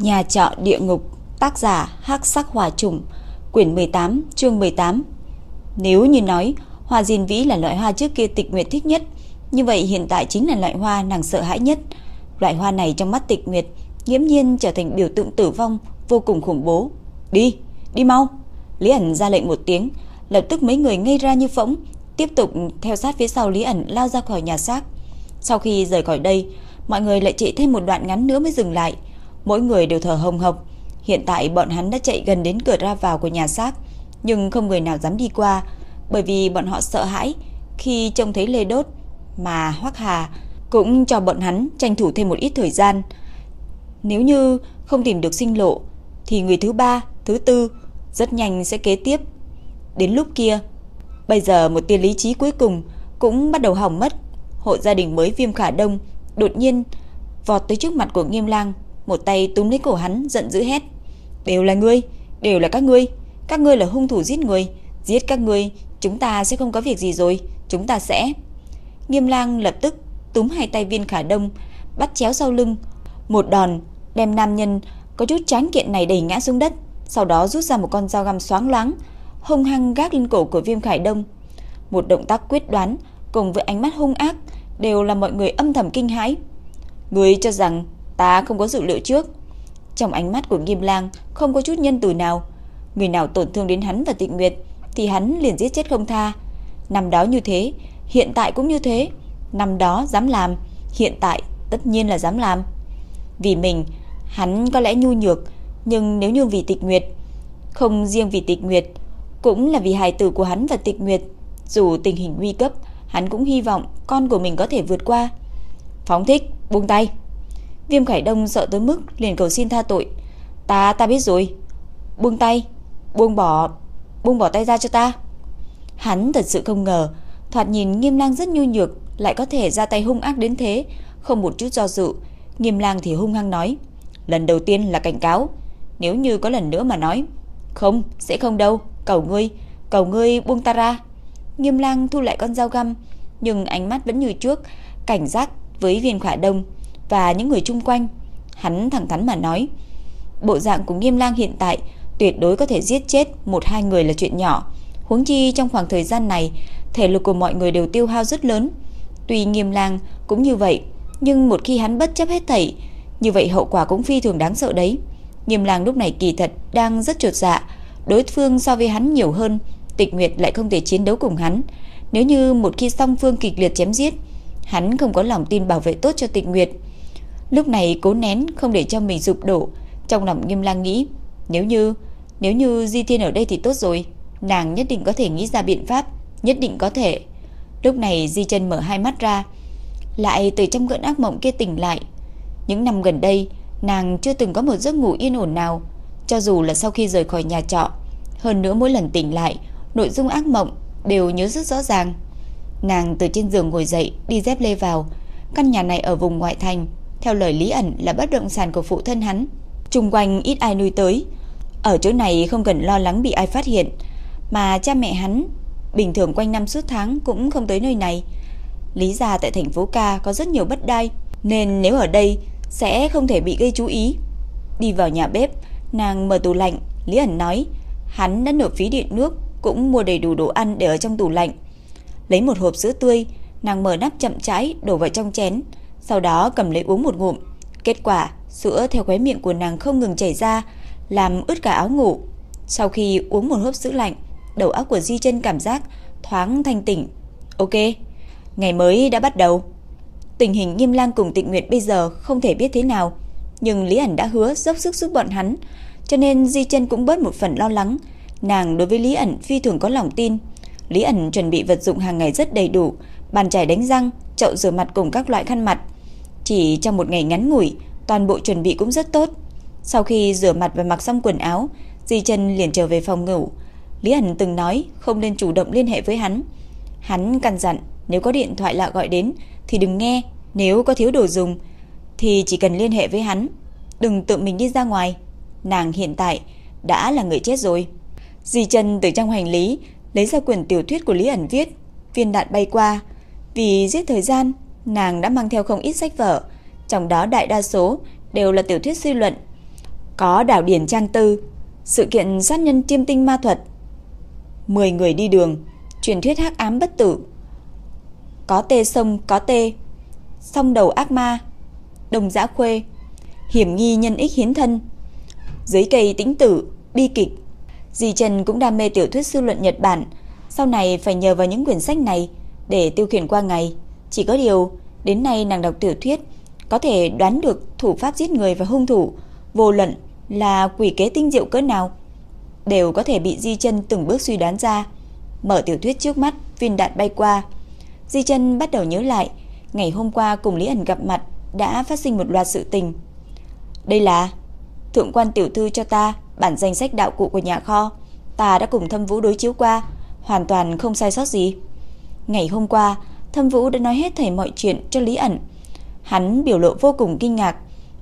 Nhà trọ địa ngục, tác giả Hắc Sắc Hỏa Trùng, quyển 18, chương 18. Nếu như nói hoa diên vĩ là loại hoa trước kia Tịch Nguyệt thích nhất, như vậy hiện tại chính là loại hoa nàng sợ hãi nhất. Loại hoa này trong mắt Tịch Nguyệt nghiễm nhiên trở thành biểu tượng tử vong vô cùng khủng bố. "Đi, đi mau." Lý ẩn ra lệnh một tiếng, lập tức mấy người ngây ra như phỗng, tiếp tục theo sát phía sau Lý ẩn lao ra khỏi nhà xác. Sau khi rời khỏi đây, mọi người lại chạy thêm một đoạn ngắn nữa mới dừng lại. Mỗi người đều thở hồng hộc. Hiện tại bọn hắn đã chạy gần đến cửa ra vào của nhà xác, nhưng không người nào dám đi qua, bởi vì bọn họ sợ hãi khi trông thấy lê đốt mà Hoắc Hà cũng cho bọn hắn tranh thủ thêm một ít thời gian. Nếu như không tìm được sinh lộ thì người thứ ba, thứ tư rất nhanh sẽ kế tiếp. Đến lúc kia, bây giờ một tia lý trí cuối cùng cũng bắt đầu hỏng mất. Hộ gia đình mới Viêm Khả Đông đột nhiên vọt tới trước mặt của Nghiêm Lang, một tay túm lấy cổ hắn giận dữ hét: "Đều là ngươi, đều là các ngươi, các ngươi là hung thủ giết người, giết các ngươi, chúng ta sẽ không có việc gì rồi, chúng ta sẽ." Nghiêm Lang lập tức túm hai tay Viên Khả Đông, bắt chéo sau lưng, một đòn đem nam nhân có chút tráng kiện này đẩy ngã xuống đất, sau đó rút ra một con dao găm xoáng loáng, hung hăng gác lên cổ của Viêm Khải Đông. Một động tác quyết đoán cùng với ánh mắt hung ác đều là mọi người âm thầm kinh hãi. Người cho rằng ta không có dự liệu trước. Trong ánh mắt của Nghiêm Lang không có chút nhân từ nào, người nào tổn thương đến hắn và Tịnh Nguyệt thì hắn liền giết chết không tha. Năm đó như thế, hiện tại cũng như thế. Năm đó dám làm, hiện tại tất nhiên là dám làm. Vì mình, hắn có lẽ nhu nhược, nhưng nếu như vì Tịch Nguyệt, không riêng vì Tịch Nguyệt, cũng là vì hài tử của hắn và Tịch Nguyệt, dù tình hình nguy cấp, hắn cũng hy vọng con của mình có thể vượt qua. Phóng thích, buông tay. Viêm Khải Đông sợ tới mức liền cầu xin tha tội. Ta ta biết rồi. Buông tay, buông bỏ, buông bỏ tay ra cho ta. Hắn thật sự không ngờ, thoạt nhìn Nghiêm Lang rất nhu nhược, lại có thể ra tay hung ác đến thế, không một chút do dự. Nghiêm Lang thì hung hăng nói, lần đầu tiên là cảnh cáo, nếu như có lần nữa mà nói, không, sẽ không đâu, cầu ngươi, cầu ngươi buông ta ra. Nghiêm Lang thu lại con dao găm, nhưng ánh mắt vẫn như trước, cảnh giác với Viên khải Đông và những người chung quanh. Hắn thẳng thắn mà nói, bộ dạng của Nghiêm Lang hiện tại tuyệt đối có thể giết chết một hai người là chuyện nhỏ. Huống chi trong khoảng thời gian này, thể lực của mọi người đều tiêu hao rất lớn. Tuy Nghiêm Lang cũng như vậy, nhưng một khi hắn bất chấp hết thảy, như vậy hậu quả cũng phi thường đáng sợ đấy. Nghiêm Lang lúc này kỳ thật đang rất chột dạ, đối phương so với hắn nhiều hơn, Tịch Nguyệt lại không thể chiến đấu cùng hắn. Nếu như một khi song phương kịch liệt chém giết, hắn không có lòng tin bảo vệ tốt cho Tịch Nguyệt. Lúc này cố nén không để cho mình sụp đổ, trong lòng Nghiêm Lang nghĩ, nếu như nếu như Di Thiên ở đây thì tốt rồi, nàng nhất định có thể nghĩ ra biện pháp, nhất định có thể. Lúc này Di Chân mở hai mắt ra, lại từ trong cơn ác mộng kia tỉnh lại. Những năm gần đây, nàng chưa từng có một giấc ngủ yên ổn nào, cho dù là sau khi rời khỏi nhà trọ. Hơn nữa mỗi lần tỉnh lại, nội dung ác mộng đều nhớ rất rõ ràng. Nàng từ trên giường ngồi dậy, đi dép lê vào. Căn nhà này ở vùng ngoại thành, theo lời Lý ẩn là bất động sản của phụ thân hắn. Trung quanh ít ai nuôi tới. Ở chỗ này không cần lo lắng bị ai phát hiện, mà cha mẹ hắn bình thường quanh năm suốt tháng cũng không tới nơi này. Lý gia tại thành phố Ca có rất nhiều bất đai, nên nếu ở đây sẽ không thể bị gây chú ý. Đi vào nhà bếp, nàng mở tủ lạnh, Lý ẩn nói, hắn đã nộp phí điện nước, cũng mua đầy đủ đồ ăn để ở trong tủ lạnh. Lấy một hộp sữa tươi, nàng mở nắp chậm rãi đổ vào trong chén, sau đó cầm lấy uống một ngụm. Kết quả, sữa theo khóe miệng của nàng không ngừng chảy ra, làm ướt cả áo ngủ. Sau khi uống một hớp sữa lạnh, đầu óc của Di Chân cảm giác thoáng thanh tỉnh. Ok, ngày mới đã bắt đầu. Tình hình Nghiêm Lang cùng Tịnh Nguyệt bây giờ không thể biết thế nào, nhưng Lý ẩn đã hứa dốc sức giúp bọn hắn, cho nên Di Chân cũng bớt một phần lo lắng. Nàng đối với Lý ẩn phi thường có lòng tin. Lý ẩn chuẩn bị vật dụng hàng ngày rất đầy đủ, bàn chải đánh răng, chậu rửa mặt cùng các loại khăn mặt. Chỉ trong một ngày ngắn ngủi, toàn bộ chuẩn bị cũng rất tốt. Sau khi rửa mặt và mặc xong quần áo, Di Trần liền trở về phòng ngủ. Lý ẩn từng nói không nên chủ động liên hệ với hắn. Hắn căn dặn nếu có điện thoại lạ gọi đến thì đừng nghe, nếu có thiếu đồ dùng thì chỉ cần liên hệ với hắn, đừng tự mình đi ra ngoài. Nàng hiện tại đã là người chết rồi. Di Trần từ trong hành lý lấy ra quyển tiểu thuyết của Lý ẩn viết, viên đạn bay qua. Vì giết thời gian, nàng đã mang theo không ít sách vở, trong đó đại đa số đều là tiểu thuyết suy luận. Có đảo điển trang tư, sự kiện sát nhân tiêm tinh ma thuật. 10 người đi đường, truyền thuyết hắc ám bất tử. Có tê sông, có tê. Song đầu ác ma, đồng giã khuê, hiểm nghi nhân ích hiến thân. Dưới cây tĩnh tử, bi kịch. Dì Trần cũng đam mê tiểu thuyết sư luận Nhật Bản, sau này phải nhờ vào những quyển sách này để tiêu khiển qua ngày. Chỉ có điều, đến nay nàng đọc tiểu thuyết có thể đoán được thủ pháp giết người và hung thủ, vô luận là quỷ kế tinh diệu cỡ nào, đều có thể bị Di Chân từng bước suy đoán ra. Mở tiểu thuyết trước mắt, viên đạn bay qua. Di Chân bắt đầu nhớ lại, ngày hôm qua cùng Lý ẩn gặp mặt đã phát sinh một loạt sự tình. Đây là thượng quan tiểu thư cho ta bản danh sách đạo cụ của nhà kho, ta đã cùng Thâm Vũ đối chiếu qua, hoàn toàn không sai sót gì. Ngày hôm qua, Thâm Vũ đã nói hết thảy mọi chuyện cho Lý ẩn. Hắn biểu lộ vô cùng kinh ngạc,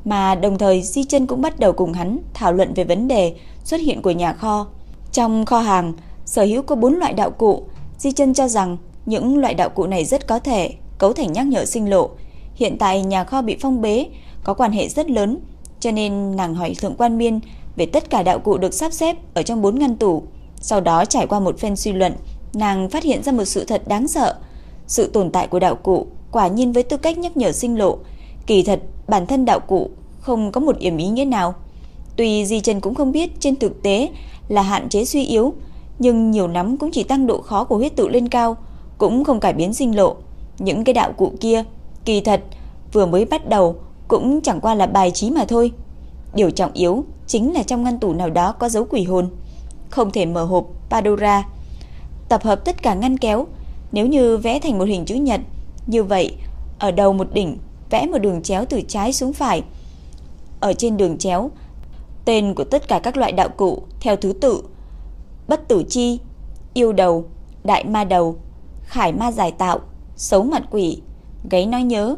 mà đồng thời Di Chân cũng bắt đầu cùng hắn thảo luận về vấn đề xuất hiện của nhà kho. Trong kho hàng, sở hữu có 4 loại đạo cụ, Di Chân cho rằng những loại đạo cụ này rất có thể cấu thành nhắc nhở sinh lộ. Hiện tại nhà kho bị phong bế, có quan hệ rất lớn, cho nên nàng hỏi Thượng Quan Miên về tất cả đạo cụ được sắp xếp ở trong bốn ngăn tủ. Sau đó trải qua một phen suy luận, nàng phát hiện ra một sự thật đáng sợ. Sự tồn tại của đạo cụ quả nhiên với tư cách nhắc nhở sinh lộ, kỳ thật bản thân đạo cụ không có một yểm ý nghĩa nào. Tuy Di Trần cũng không biết trên thực tế là hạn chế suy yếu, nhưng nhiều nắm cũng chỉ tăng độ khó của huyết tự lên cao, cũng không cải biến sinh lộ. Những cái đạo cụ kia, kỳ thật vừa mới bắt đầu cũng chẳng qua là bài trí mà thôi. Điều trọng yếu chính là trong ngăn tủ nào đó có dấu quỷ hồn, không thể mở hộp Pandora. Tập hợp tất cả ngăn kéo, nếu như vẽ thành một hình chữ nhật, như vậy ở đầu một đỉnh vẽ một đường chéo từ trái xuống phải. Ở trên đường chéo, tên của tất cả các loại đạo cụ theo thứ tự: Bất tử chi, yêu đầu, đại ma đầu, khải ma giải tạo, xấu mặt quỷ, gáy nói nhớ.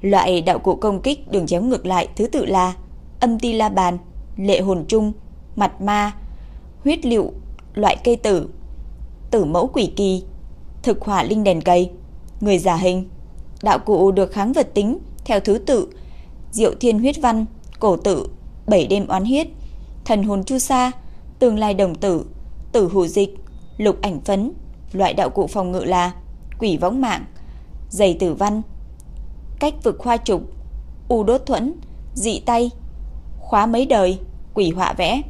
Loại đạo cụ công kích đường chéo ngược lại thứ tự là âm ti la bàn, lệ hồn trung, mặt ma, huyết liệu, loại cây tử, tử mẫu quỷ kỳ, thực hỏa linh đèn cây, người giả hình. Đạo cụ được kháng vật tính theo thứ tự: Diệu Thiên huyết văn, cổ tử, bảy đêm oán huyết, thần hồn chu sa, tương lai đồng tử, tử hủ dịch, lục ảnh phấn. Loại đạo cụ phòng ngự là quỷ võng mạng, giày tử văn, cách vực khoa trục, u đốt thuẫn, dị tay, khóa mấy đời, quỷ họa vẽ.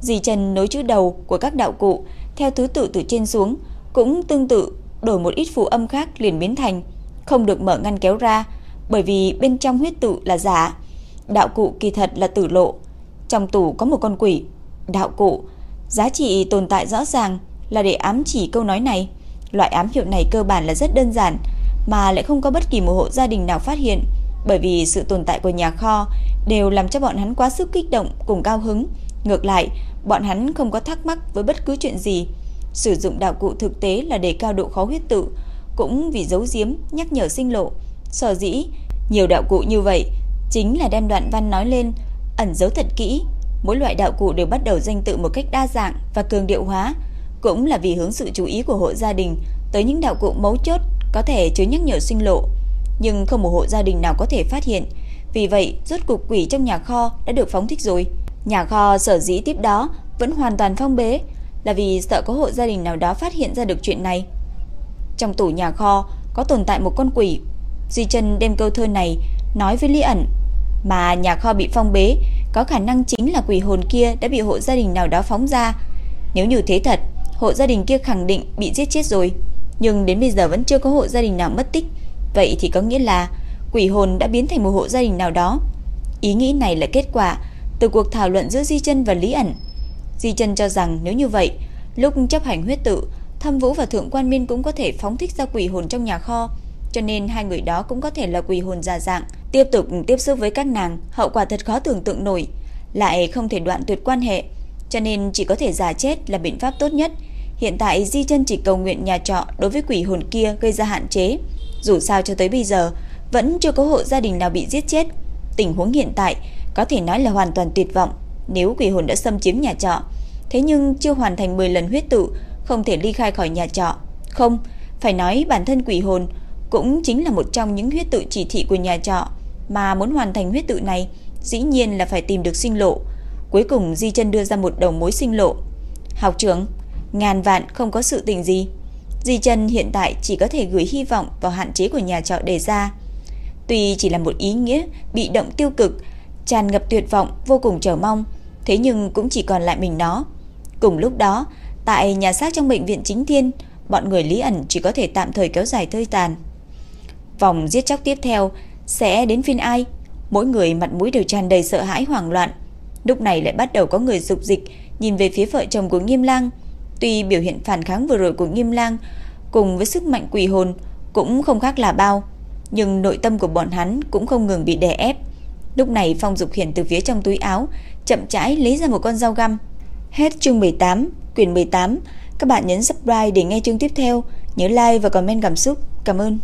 Dì Trần nối chữ đầu của các đạo cụ theo thứ tự từ trên xuống, cũng tương tự đổi một ít phù âm khác liền biến thành không được mở ngăn kéo ra, bởi vì bên trong huyết tự là giả. Đạo cụ kỳ thật là tử lộ. Trong tủ có một con quỷ. Đạo cụ, giá trị tồn tại rõ ràng là để ám chỉ câu nói này. Loại ám hiệu này cơ bản là rất đơn giản, mà lại không có bất kỳ một hộ gia đình nào phát hiện, bởi vì sự tồn tại của nhà kho đều làm cho bọn hắn quá sức kích động cùng cao hứng. Ngược lại, bọn hắn không có thắc mắc với bất cứ chuyện gì. Sử dụng đạo cụ thực tế là để cao độ khó huyết tự, cũng vì giấu giếm, nhắc nhở sinh lộ. Sở dĩ, nhiều đạo cụ như vậy chính là đem đoạn văn nói lên, ẩn giấu thật kỹ. Mỗi loại đạo cụ đều bắt đầu danh tự một cách đa dạng và cường điệu hóa, cũng là vì hướng sự chú ý của hộ gia đình tới những đạo cụ mấu chốt có thể chứa nhắc nhở sinh lộ, nhưng không một hộ gia đình nào có thể phát hiện. Vì vậy, rốt cục quỷ trong nhà kho đã được phóng thích rồi. Nhà kho sở dĩ tiếp đó vẫn hoàn toàn phong bế là vì sợ có hộ gia đình nào đó phát hiện ra được chuyện này. Trong tủ nhà kho có tồn tại một con quỷ. Duy Trân đem câu thơ này nói với Lý ẩn, mà nhà kho bị phong bế, có khả năng chính là quỷ hồn kia đã bị hộ gia đình nào đó phóng ra. Nếu như thế thật, hộ gia đình kia khẳng định bị giết chết rồi, nhưng đến bây giờ vẫn chưa có hộ gia đình nào mất tích. Vậy thì có nghĩa là quỷ hồn đã biến thành một hộ gia đình nào đó. Ý nghĩ này là kết quả từ cuộc thảo luận giữa Di Chân và Lý ẩn. Di Chân cho rằng nếu như vậy, lúc chấp hành huyết tự, Thâm Vũ và Thượng Quan Miên cũng có thể phóng thích ra quỷ hồn trong nhà kho, cho nên hai người đó cũng có thể là quỷ hồn giả dạng, tiếp tục tiếp xúc với các nàng, hậu quả thật khó tưởng tượng nổi, lại không thể đoạn tuyệt quan hệ, cho nên chỉ có thể giả chết là biện pháp tốt nhất. Hiện tại Di Chân chỉ cầu nguyện nhà trọ đối với quỷ hồn kia gây ra hạn chế, dù sao cho tới bây giờ vẫn chưa có hộ gia đình nào bị giết chết. Tình huống hiện tại có thể nói là hoàn toàn tuyệt vọng, nếu quỷ hồn đã xâm chiếm nhà trọ, thế nhưng chưa hoàn thành 10 lần huyết tự, không thể ly khai khỏi nhà trọ. Không, phải nói bản thân quỷ hồn cũng chính là một trong những huyết tự chỉ thị của nhà trọ, mà muốn hoàn thành huyết tự này, dĩ nhiên là phải tìm được sinh lộ. Cuối cùng Di chân đưa ra một đầu mối sinh lộ. Học trưởng, ngàn vạn không có sự tình gì. Di chân hiện tại chỉ có thể gửi hy vọng vào hạn chế của nhà trọ đề ra. Tuy chỉ là một ý nghĩa bị động tiêu cực, tràn ngập tuyệt vọng, vô cùng chờ mong, thế nhưng cũng chỉ còn lại mình nó. Cùng lúc đó, tại nhà xác trong bệnh viện chính thiên, bọn người Lý ẩn chỉ có thể tạm thời kéo dài hơi tàn. Vòng giết chóc tiếp theo sẽ đến phiên ai? Mỗi người mặt mũi đều tràn đầy sợ hãi hoảng loạn. Lúc này lại bắt đầu có người dục dịch nhìn về phía vợ chồng của Nghiêm Lang. Tuy biểu hiện phản kháng vừa rồi của Nghiêm Lang cùng với sức mạnh quỷ hồn cũng không khác là bao, nhưng nội tâm của bọn hắn cũng không ngừng bị đè ép. Lúc này Phong Dục Hiển từ phía trong túi áo chậm rãi lấy ra một con dao găm. Hết chương 18, quyển 18. Các bạn nhấn subscribe để nghe chương tiếp theo, nhớ like và comment cảm xúc. Cảm ơn.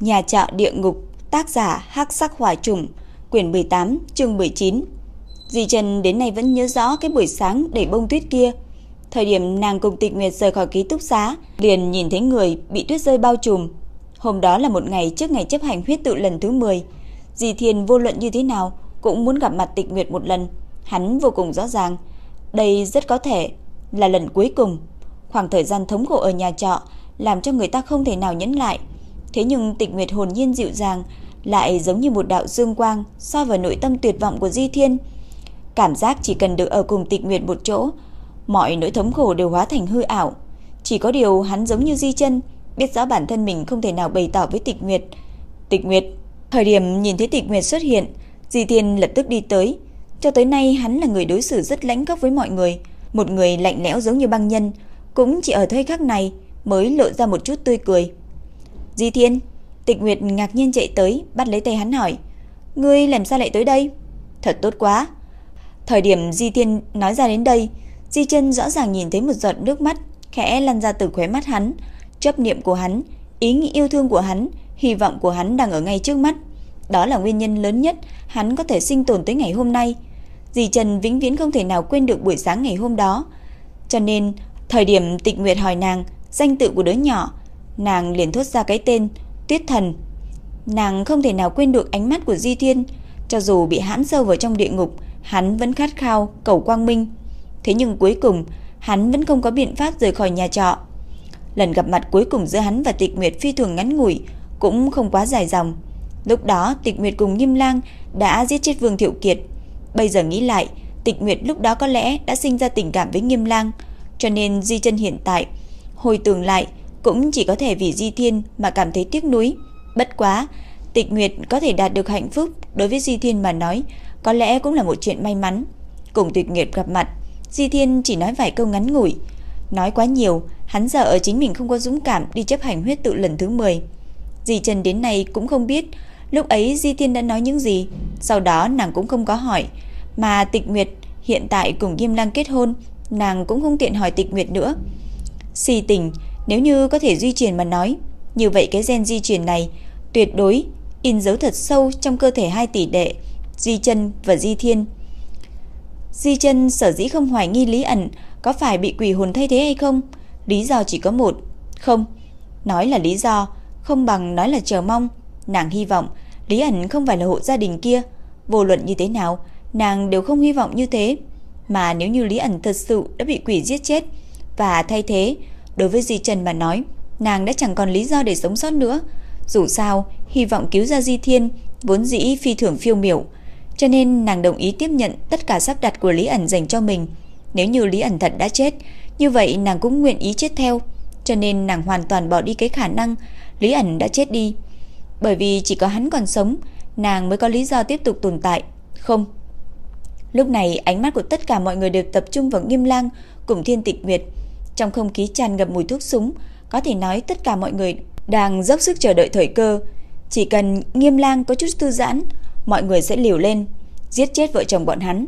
Nhà trọ địa ngục, tác giả Hắc Sắc Hỏa Trùng, quyển 18, chương 19. Dì Trần đến nay vẫn nhớ rõ cái buổi sáng để bông tuyết kia. Thời điểm nàng cùng Tịch Nguyệt rời khỏi ký túc xá, liền nhìn thấy người bị tuyết rơi bao trùm. Hôm đó là một ngày trước ngày chấp hành huyết tự lần thứ 10. Dì Thiên vô luận như thế nào cũng muốn gặp mặt Tịch Nguyệt một lần. Hắn vô cùng rõ ràng, đây rất có thể là lần cuối cùng. Khoảng thời gian thống khổ ở nhà trọ làm cho người ta không thể nào nhẫn lại. Thế nhưng Tịch Nguyệt hồn nhiên dịu dàng, lại giống như một đạo dương quang so với nội tâm tuyệt vọng của Di Thiên. Cảm giác chỉ cần được ở cùng Tịch Nguyệt một chỗ, mọi nỗi thống khổ đều hóa thành hư ảo. Chỉ có điều hắn giống như Di Chân, biết rõ bản thân mình không thể nào bày tỏ với Tịch Nguyệt. Tịch Nguyệt, thời điểm nhìn thấy Tịch Nguyệt xuất hiện, Di Thiên lập tức đi tới. Cho tới nay hắn là người đối xử rất lãnh khốc với mọi người, một người lạnh lẽo giống như băng nhân, cũng chỉ ở thời khắc này mới lộ ra một chút tươi cười. Di Thiên, Tịch Nguyệt ngạc nhiên chạy tới, bắt lấy tay hắn hỏi: "Ngươi làm sao lại tới đây?" "Thật tốt quá." Thời điểm Di Thiên nói ra đến đây, Di Chân rõ ràng nhìn thấy một giọt nước mắt khẽ lăn ra từ khóe mắt hắn, chấp niệm của hắn, ý nghĩ yêu thương của hắn, hy vọng của hắn đang ở ngay trước mắt. Đó là nguyên nhân lớn nhất hắn có thể sinh tồn tới ngày hôm nay. Dì Trần vĩnh viễn không thể nào quên được buổi sáng ngày hôm đó. Cho nên, thời điểm Tịch Nguyệt hỏi nàng danh tự của đứa nhỏ, nàng liền thốt ra cái tên Tuyết Thần. Nàng không thể nào quên được ánh mắt của Di Thiên, cho dù bị hãm sâu vào trong địa ngục, hắn vẫn khát khao cầu quang minh. Thế nhưng cuối cùng, hắn vẫn không có biện pháp rời khỏi nhà trọ. Lần gặp mặt cuối cùng giữa hắn và Tịch Nguyệt phi thường ngắn ngủi, cũng không quá dài dòng. Lúc đó Tịch Nguyệt cùng Nghiêm Lang đã giết chết Vương Thiệu Kiệt. Bây giờ nghĩ lại, Tịch Nguyệt lúc đó có lẽ đã sinh ra tình cảm với Nghiêm Lang, cho nên Di Chân hiện tại hồi tưởng lại cũng chỉ có thể vì Di Thiên mà cảm thấy tiếc nuối. Bất quá, Tịch Nguyệt có thể đạt được hạnh phúc đối với Di Thiên mà nói, có lẽ cũng là một chuyện may mắn. Cùng Tịch Nguyệt gặp mặt, Di Thiên chỉ nói vài câu ngắn ngủi, nói quá nhiều, hắn giờ ở chính mình không có dũng cảm đi chấp hành huyết tự lần thứ 10. Di Trần đến nay cũng không biết lúc ấy Di Thiên đã nói những gì, sau đó nàng cũng không có hỏi, mà Tịch Nguyệt hiện tại cùng Kim Lang kết hôn, nàng cũng không tiện hỏi Tịch Nguyệt nữa. Si tình, nếu như có thể di truyền mà nói, như vậy cái gen di truyền này tuyệt đối in dấu thật sâu trong cơ thể hai tỷ đệ, Di Chân và Di Thiên. Di Chân sở dĩ không hoài nghi Lý ẩn có phải bị quỷ hồn thay thế hay không, lý do chỉ có một, không, nói là lý do, không bằng nói là chờ mong, nàng hy vọng Lý ẩn không phải là hộ gia đình kia, vô luận như thế nào, nàng đều không hy vọng như thế, mà nếu như Lý ẩn thật sự đã bị quỷ giết chết và thay thế, đối với Di Trần mà nói, nàng đã chẳng còn lý do để sống sót nữa. Dù sao, hy vọng cứu ra Di Thiên vốn dĩ phi thường phiêu miểu, cho nên nàng đồng ý tiếp nhận tất cả sắp đặt của Lý ẩn dành cho mình. Nếu như Lý ẩn thật đã chết, như vậy nàng cũng nguyện ý chết theo, cho nên nàng hoàn toàn bỏ đi cái khả năng Lý ẩn đã chết đi. Bởi vì chỉ có hắn còn sống, nàng mới có lý do tiếp tục tồn tại. Không. Lúc này ánh mắt của tất cả mọi người đều tập trung vào Nghiêm Lang cùng Thiên Tịch Nguyệt. Trong không khí tràn ngập mùi thuốc súng, có thể nói tất cả mọi người đang dốc sức chờ đợi thời cơ. Chỉ cần Nghiêm Lang có chút thư giãn, mọi người sẽ liều lên, giết chết vợ chồng bọn hắn.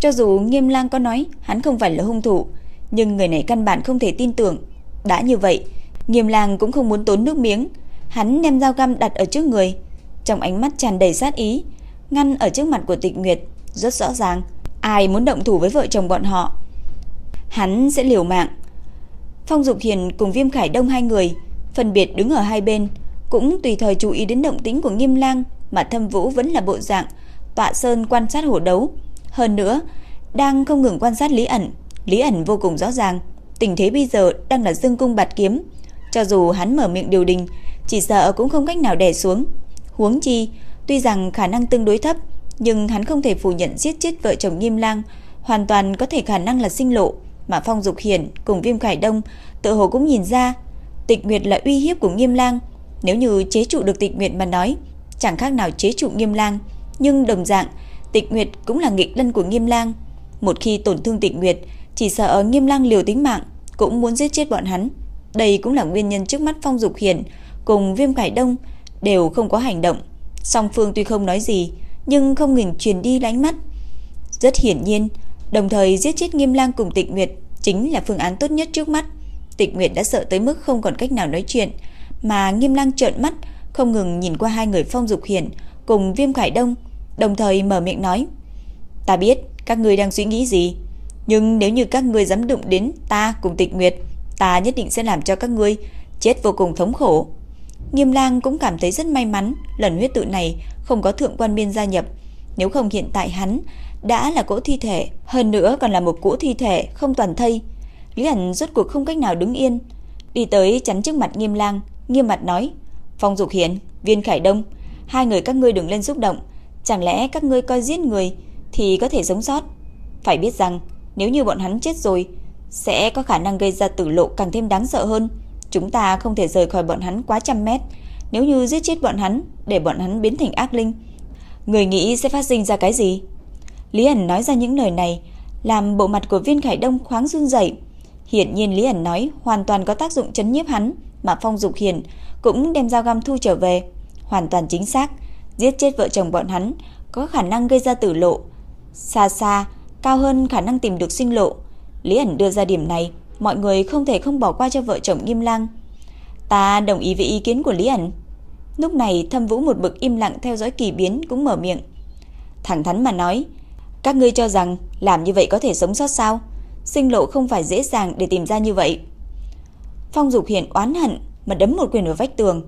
Cho dù Nghiêm Lang có nói hắn không phải là hung thủ, nhưng người này căn bản không thể tin tưởng. Đã như vậy, Nghiêm Lang cũng không muốn tốn nước miếng, hắn đem dao găm đặt ở trước người, trong ánh mắt tràn đầy sát ý, ngăn ở trước mặt của Tịch Nguyệt, rất rõ ràng, ai muốn động thủ với vợ chồng bọn họ, hắn sẽ liều mạng. Phong Dục Hiền cùng Viêm Khải Đông hai người phân biệt đứng ở hai bên, cũng tùy thời chú ý đến động tĩnh của Nghiêm Lang, mà Thâm Vũ vẫn là bộ dạng tọa sơn quan sát hổ đấu. Hơn nữa, đang không ngừng quan sát Lý ẩn. Lý ẩn vô cùng rõ ràng, tình thế bây giờ đang là dương cung bạt kiếm. Cho dù hắn mở miệng điều đình, chỉ sợ cũng không cách nào đè xuống. Huống chi, tuy rằng khả năng tương đối thấp, nhưng hắn không thể phủ nhận giết chết vợ chồng Nghiêm Lang, hoàn toàn có thể khả năng là sinh lộ, mà Phong Dục Hiển cùng Viêm Khải Đông tự hồ cũng nhìn ra, Tịch Nguyệt là uy hiếp của Nghiêm Lang, nếu như chế trụ được Tịch Nguyệt mà nói, chẳng khác nào chế trụ Nghiêm Lang, nhưng đồng dạng, Tịch Nguyệt cũng là nghịch lân của Nghiêm Lang, một khi tổn thương Tịch Nguyệt, chỉ sợ Nghiêm Lang liều tính mạng cũng muốn giết chết bọn hắn. Đây cũng là nguyên nhân trước mắt Phong Dục Hiển cùng Viêm Khải Đông đều không có hành động. Song phương tuy không nói gì, nhưng không ngừng truyền đi ánh mắt. Rất hiển nhiên, đồng thời giết chết Nghiêm Lang cùng Tịch Nguyệt chính là phương án tốt nhất trước mắt. Tịch Nguyệt đã sợ tới mức không còn cách nào nói chuyện, mà Nghiêm Lang trợn mắt, không ngừng nhìn qua hai người Phong Dục Hiển cùng Viêm Khải Đông, đồng thời mở miệng nói: "Ta biết các ngươi đang suy nghĩ gì, nhưng nếu như các ngươi dám đụng đến ta cùng Tịch Nguyệt, ta nhất định sẽ làm cho các ngươi chết vô cùng thống khổ." Nghiêm Lang cũng cảm thấy rất may mắn, lần huyết tự này không có thượng quan biên gia nhập, nếu không hiện tại hắn đã là cỗ thi thể, hơn nữa còn là một cỗ thi thể không toàn thây. Lý Ảnh rốt cuộc không cách nào đứng yên, đi tới chắn trước mặt Nghiêm Lang, nghiêm mặt nói: "Phong Dục Hiển, Viên Khải Đông, hai người các ngươi đừng lên xúc động, chẳng lẽ các ngươi coi giết người thì có thể sống sót? Phải biết rằng, nếu như bọn hắn chết rồi, sẽ có khả năng gây ra tử lộ càng thêm đáng sợ hơn." Chúng ta không thể rời khỏi bọn hắn quá trăm mét. Nếu như giết chết bọn hắn, Để bọn hắn biến thành ác linh, Người nghĩ sẽ phát sinh ra cái gì? Lý ẩn nói ra những lời này, Làm bộ mặt của viên khải đông khoáng run dậy Hiển nhiên Lý ẩn nói Hoàn toàn có tác dụng chấn nhiếp hắn, Mà Phong Dục Hiền cũng đem dao găm thu trở về. Hoàn toàn chính xác, Giết chết vợ chồng bọn hắn Có khả năng gây ra tử lộ. Xa xa, Cao hơn khả năng tìm được sinh lộ. Lý ẩn đưa ra điểm này mọi người không thể không bỏ qua cho vợ chồng Nghiêm Lang. Ta đồng ý với ý kiến của Lý ẩn. Lúc này Thâm Vũ một bực im lặng theo dõi kỳ biến cũng mở miệng. Thẳng thắn mà nói, các ngươi cho rằng làm như vậy có thể sống sót sao? Sinh lộ không phải dễ dàng để tìm ra như vậy. Phong Dục Hiển oán hận mà đấm một quyền vào vách tường,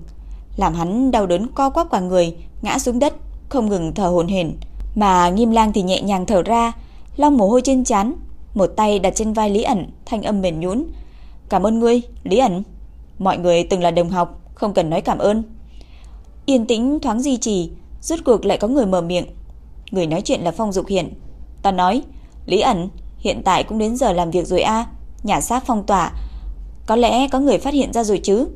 làm hắn đau đớn co quắp cả người, ngã xuống đất, không ngừng thở hổn hển, mà Nghiêm Lang thì nhẹ nhàng thở ra, lau mồ hôi trên trán, một tay đặt trên vai Lý ẩn, thanh âm mềm nhũn. "Cảm ơn ngươi, Lý ẩn. Mọi người từng là đồng học, không cần nói cảm ơn." Yên tĩnh thoáng duy trì, rốt cuộc lại có người mở miệng. Người nói chuyện là Phong Dục Hiển. Ta nói, Lý ẩn, hiện tại cũng đến giờ làm việc rồi a, nhà xác phong tỏa, có lẽ có người phát hiện ra rồi chứ.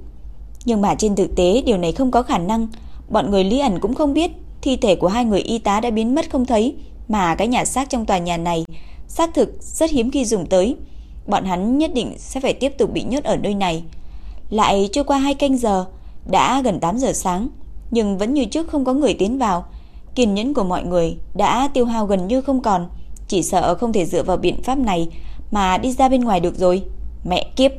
Nhưng mà trên thực tế điều này không có khả năng, bọn người Lý ẩn cũng không biết thi thể của hai người y tá đã biến mất không thấy, mà cái nhà xác trong tòa nhà này xác thực rất hiếm khi dùng tới. Bọn hắn nhất định sẽ phải tiếp tục bị nhốt ở nơi này. Lại trôi qua hai canh giờ, đã gần 8 giờ sáng, nhưng vẫn như trước không có người tiến vào. Kiên nhẫn của mọi người đã tiêu hao gần như không còn, chỉ sợ không thể dựa vào biện pháp này mà đi ra bên ngoài được rồi. Mẹ kiếp!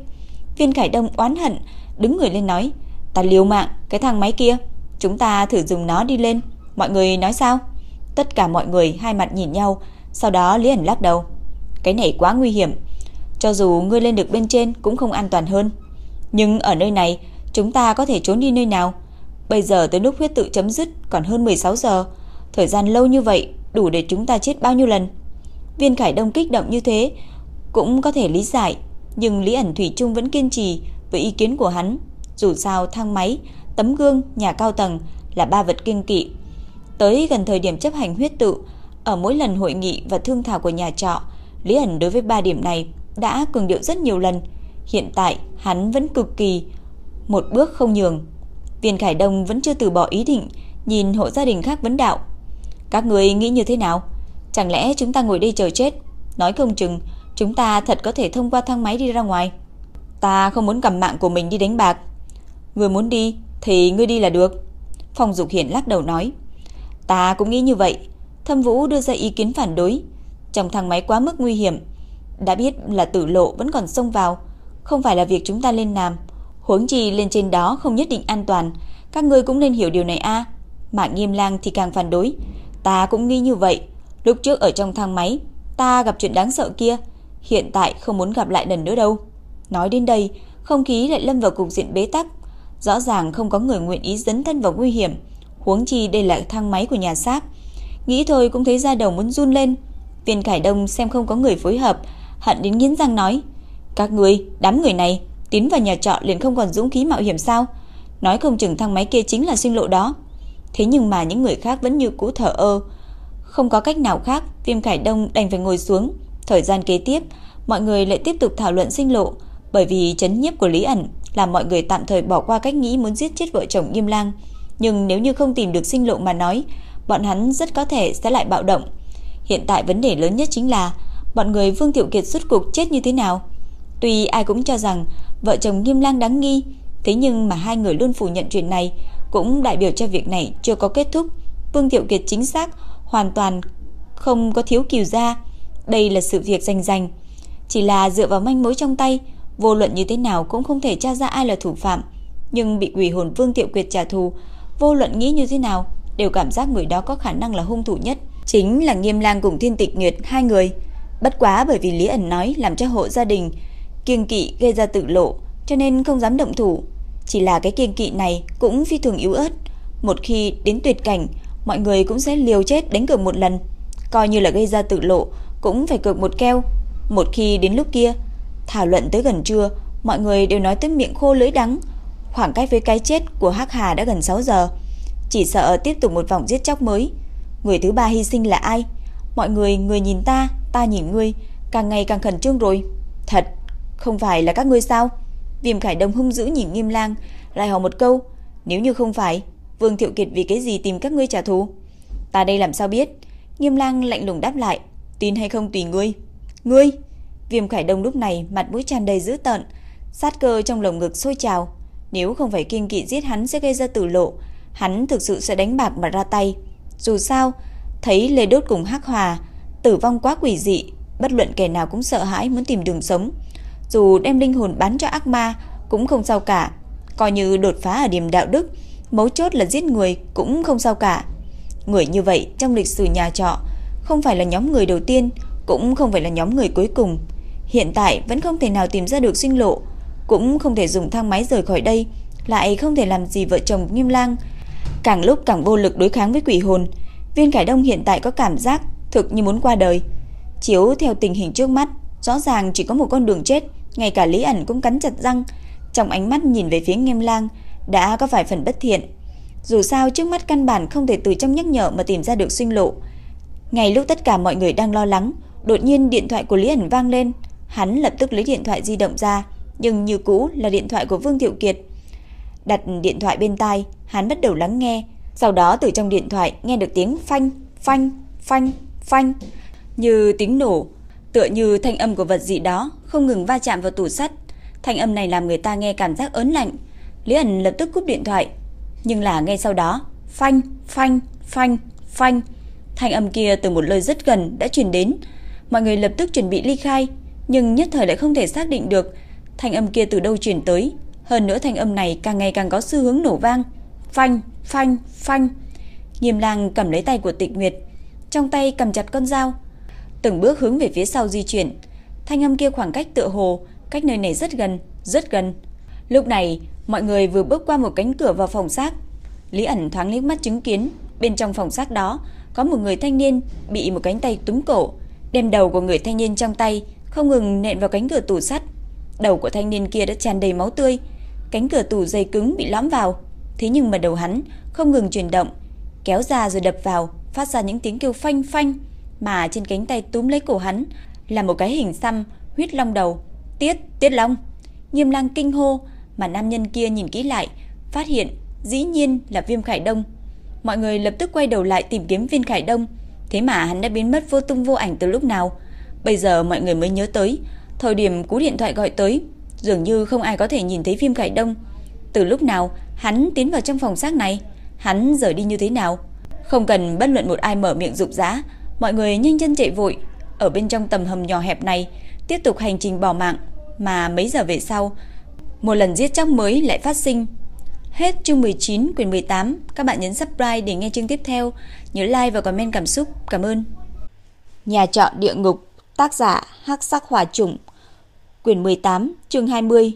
Viên Khải Đông oán hận, đứng người lên nói, ta liều mạng, cái thang máy kia, chúng ta thử dùng nó đi lên. Mọi người nói sao? Tất cả mọi người hai mặt nhìn nhau, sau đó Lý ẩn lắc đầu. Cái này quá nguy hiểm. Cho dù ngươi lên được bên trên cũng không an toàn hơn. Nhưng ở nơi này Chúng ta có thể trốn đi nơi nào? Bây giờ tới lúc huyết tự chấm dứt Còn hơn 16 giờ. Thời gian lâu như vậy đủ để chúng ta chết bao nhiêu lần? Viên Khải Đông kích động như thế Cũng có thể lý giải Nhưng Lý ẩn Thủy Trung vẫn kiên trì Với ý kiến của hắn. Dù sao thang máy, tấm gương, nhà cao tầng Là ba vật kiên kỵ. Tới gần thời điểm chấp hành huyết tự ở mỗi lần hội nghị và thương thảo của nhà trọ, Lý ẩn đối với ba điểm này đã cường điệu rất nhiều lần. Hiện tại, hắn vẫn cực kỳ một bước không nhường. Viên Khải Đông vẫn chưa từ bỏ ý định, nhìn hộ gia đình khác vấn đạo. Các người nghĩ như thế nào? Chẳng lẽ chúng ta ngồi đây chờ chết? Nói không chừng, chúng ta thật có thể thông qua thang máy đi ra ngoài. Ta không muốn cầm mạng của mình đi đánh bạc. Người muốn đi, thì ngươi đi là được. Phong Dục Hiển lắc đầu nói. Ta cũng nghĩ như vậy, Thâm Vũ đưa ra ý kiến phản đối. Trong thang máy quá mức nguy hiểm, đã biết là tử lộ vẫn còn xông vào, không phải là việc chúng ta lên làm. Huống chi lên trên đó không nhất định an toàn, các ngươi cũng nên hiểu điều này a. À. Mạng Nghiêm Lang thì càng phản đối, ta cũng nghĩ như vậy. Lúc trước ở trong thang máy, ta gặp chuyện đáng sợ kia, hiện tại không muốn gặp lại lần nữa đâu. Nói đến đây, không khí lại lâm vào cục diện bế tắc, rõ ràng không có người nguyện ý dấn thân vào nguy hiểm, huống chi đây là thang máy của nhà xác. Nghĩ thôi cũng thấy da đầu muốn run lên Viên Khải Đông xem không có người phối hợp, hận đến nghiến răng nói: "Các ngươi, đám người này, tiến vào nhà trọ liền không còn dũng khí mạo hiểm sao? Nói không chừng thang máy kia chính là sinh lộ đó." Thế nhưng mà những người khác vẫn như cũ thở ơ. Không có cách nào khác, Viêm Khải Đông đành phải ngồi xuống. Thời gian kế tiếp, mọi người lại tiếp tục thảo luận sinh lộ, bởi vì chấn nhiếp của Lý ẩn làm mọi người tạm thời bỏ qua cách nghĩ muốn giết chết vợ chồng Nghiêm Lang, nhưng nếu như không tìm được sinh lộ mà nói, bọn hắn rất có thể sẽ lại bạo động. Hiện tại vấn đề lớn nhất chính là bọn người Vương Tiểu Kiệt xuất cuộc chết như thế nào. Tuy ai cũng cho rằng vợ chồng Nghiêm Lang đáng nghi, thế nhưng mà hai người luôn phủ nhận chuyện này, cũng đại biểu cho việc này chưa có kết thúc. Vương Tiểu Kiệt chính xác hoàn toàn không có thiếu kiều gia, đây là sự việc danh danh, chỉ là dựa vào manh mối trong tay, vô luận như thế nào cũng không thể tra ra ai là thủ phạm, nhưng bị quỷ hồn Vương Tiểu Kiệt trả thù, vô luận nghĩ như thế nào, đều cảm giác người đó có khả năng là hung thủ nhất, chính là Nghiêm Lang cùng Thiên Tịch Nguyệt hai người. Bất quá bởi vì Lý ẩn nói làm cho hộ gia đình kiêng kỵ gây ra tự lộ, cho nên không dám động thủ. Chỉ là cái kiêng kỵ này cũng phi thường yếu ớt, một khi đến tuyệt cảnh, mọi người cũng sẽ liều chết đánh cược một lần, coi như là gây ra tự lộ cũng phải cược một keo. Một khi đến lúc kia, thảo luận tới gần trưa, mọi người đều nói tới miệng khô lưỡi đắng. Khoảng cách với cái chết của Hắc Hà đã gần 6 giờ, chỉ sợ tiếp tục một vòng giết chóc mới. Người thứ ba hy sinh là ai? Mọi người người nhìn ta, ta nhìn ngươi, càng ngày càng khẩn trương rồi. Thật, không phải là các ngươi sao? Viêm Khải Đông hung dữ nhìn Nghiêm Lang, lại hỏi một câu, nếu như không phải, Vương Thiệu Kiệt vì cái gì tìm các ngươi trả thù? Ta đây làm sao biết? Nghiêm Lang lạnh lùng đáp lại, tin hay không tùy ngươi. Ngươi? Viêm Khải Đông lúc này mặt mũi tràn đầy dữ tợn, sát cơ trong lồng ngực sôi trào, nếu không phải kiên kỵ giết hắn sẽ gây ra tử lộ, hắn thực sự sẽ đánh bạc mà ra tay. Dù sao, thấy Lê Đốt cùng Hắc Hòa tử vong quá quỷ dị, bất luận kẻ nào cũng sợ hãi muốn tìm đường sống. Dù đem linh hồn bán cho ác ma cũng không sao cả, coi như đột phá ở điểm đạo đức, mấu chốt là giết người cũng không sao cả. Người như vậy trong lịch sử nhà trọ không phải là nhóm người đầu tiên, cũng không phải là nhóm người cuối cùng. Hiện tại vẫn không thể nào tìm ra được sinh lộ, cũng không thể dùng thang máy rời khỏi đây, lại không thể làm gì vợ chồng Nghiêm Lang. Càng lúc càng vô lực đối kháng với quỷ hồn, Viên Cải Đông hiện tại có cảm giác thực như muốn qua đời. Chiếu theo tình hình trước mắt, rõ ràng chỉ có một con đường chết, ngay cả Lý ẩn cũng cắn chặt răng, trong ánh mắt nhìn về phía Nghiêm Lang đã có vài phần bất thiện. Dù sao trước mắt căn bản không thể từ trong nhắc nhở mà tìm ra được sinh lộ. Ngay lúc tất cả mọi người đang lo lắng, đột nhiên điện thoại của Lý ẩn vang lên, hắn lập tức lấy điện thoại di động ra, nhưng như cũ là điện thoại của Vương Thiệu Kiệt. Đặt điện thoại bên tai, hắn bắt đầu lắng nghe, sau đó từ trong điện thoại nghe được tiếng phanh, phanh, phanh, phanh, như tiếng nổ, tựa như thanh âm của vật gì đó không ngừng va chạm vào tủ sắt. Thanh âm này làm người ta nghe cảm giác ớn lạnh. Lý ẩn lập tức cúp điện thoại, nhưng là ngay sau đó, phanh, phanh, phanh, phanh, thanh âm kia từ một nơi rất gần đã truyền đến. Mọi người lập tức chuẩn bị ly khai, nhưng nhất thời lại không thể xác định được thanh âm kia từ đâu truyền tới. Hơn nữa thanh âm này càng ngày càng có xu hướng nổ vang. Phanh, phanh, phanh. Nghiêm Lang cầm lấy tay của Tịch Nguyệt, trong tay cầm chặt con dao, từng bước hướng về phía sau di chuyển. Thanh âm kia khoảng cách tựa hồ cách nơi này rất gần, rất gần. Lúc này, mọi người vừa bước qua một cánh cửa vào phòng xác. Lý ẩn thoáng liếc mắt chứng kiến, bên trong phòng xác đó có một người thanh niên bị một cánh tay túm cổ, đem đầu của người thanh niên trong tay không ngừng nện vào cánh cửa tủ sắt. Đầu của thanh niên kia đã tràn đầy máu tươi, cánh cửa tủ dày cứng bị lõm vào, thế nhưng mà đầu hắn không ngừng chuyển động, kéo ra rồi đập vào, phát ra những tiếng kêu phanh phanh, mà trên cánh tay túm lấy cổ hắn là một cái hình xăm huyết long đầu. Tiết, Tiết Long. Nghiêm Lang kinh hô, mà nam nhân kia nhìn kỹ lại, phát hiện dĩ nhiên là Viêm Khải Đông. Mọi người lập tức quay đầu lại tìm kiếm Viên Khải Đông, thế mà hắn đã biến mất vô tung vô ảnh từ lúc nào. Bây giờ mọi người mới nhớ tới, thời điểm cú điện thoại gọi tới, dường như không ai có thể nhìn thấy Viêm Khải Đông. Từ lúc nào hắn tiến vào trong phòng xác này, hắn rời đi như thế nào? Không cần bất luận một ai mở miệng dục dã, mọi người nhanh chân chạy vội ở bên trong tầm hầm nhỏ hẹp này, tiếp tục hành trình bỏ mạng, mà mấy giờ về sau, một lần giết chóc mới lại phát sinh. Hết chương 19 quyển 18, các bạn nhấn subscribe để nghe chương tiếp theo, nhớ like và comment cảm xúc. Cảm ơn. Nhà trọ địa ngục, tác giả Hắc Sắc Hỏa Trùng, quyển 18, chương 20.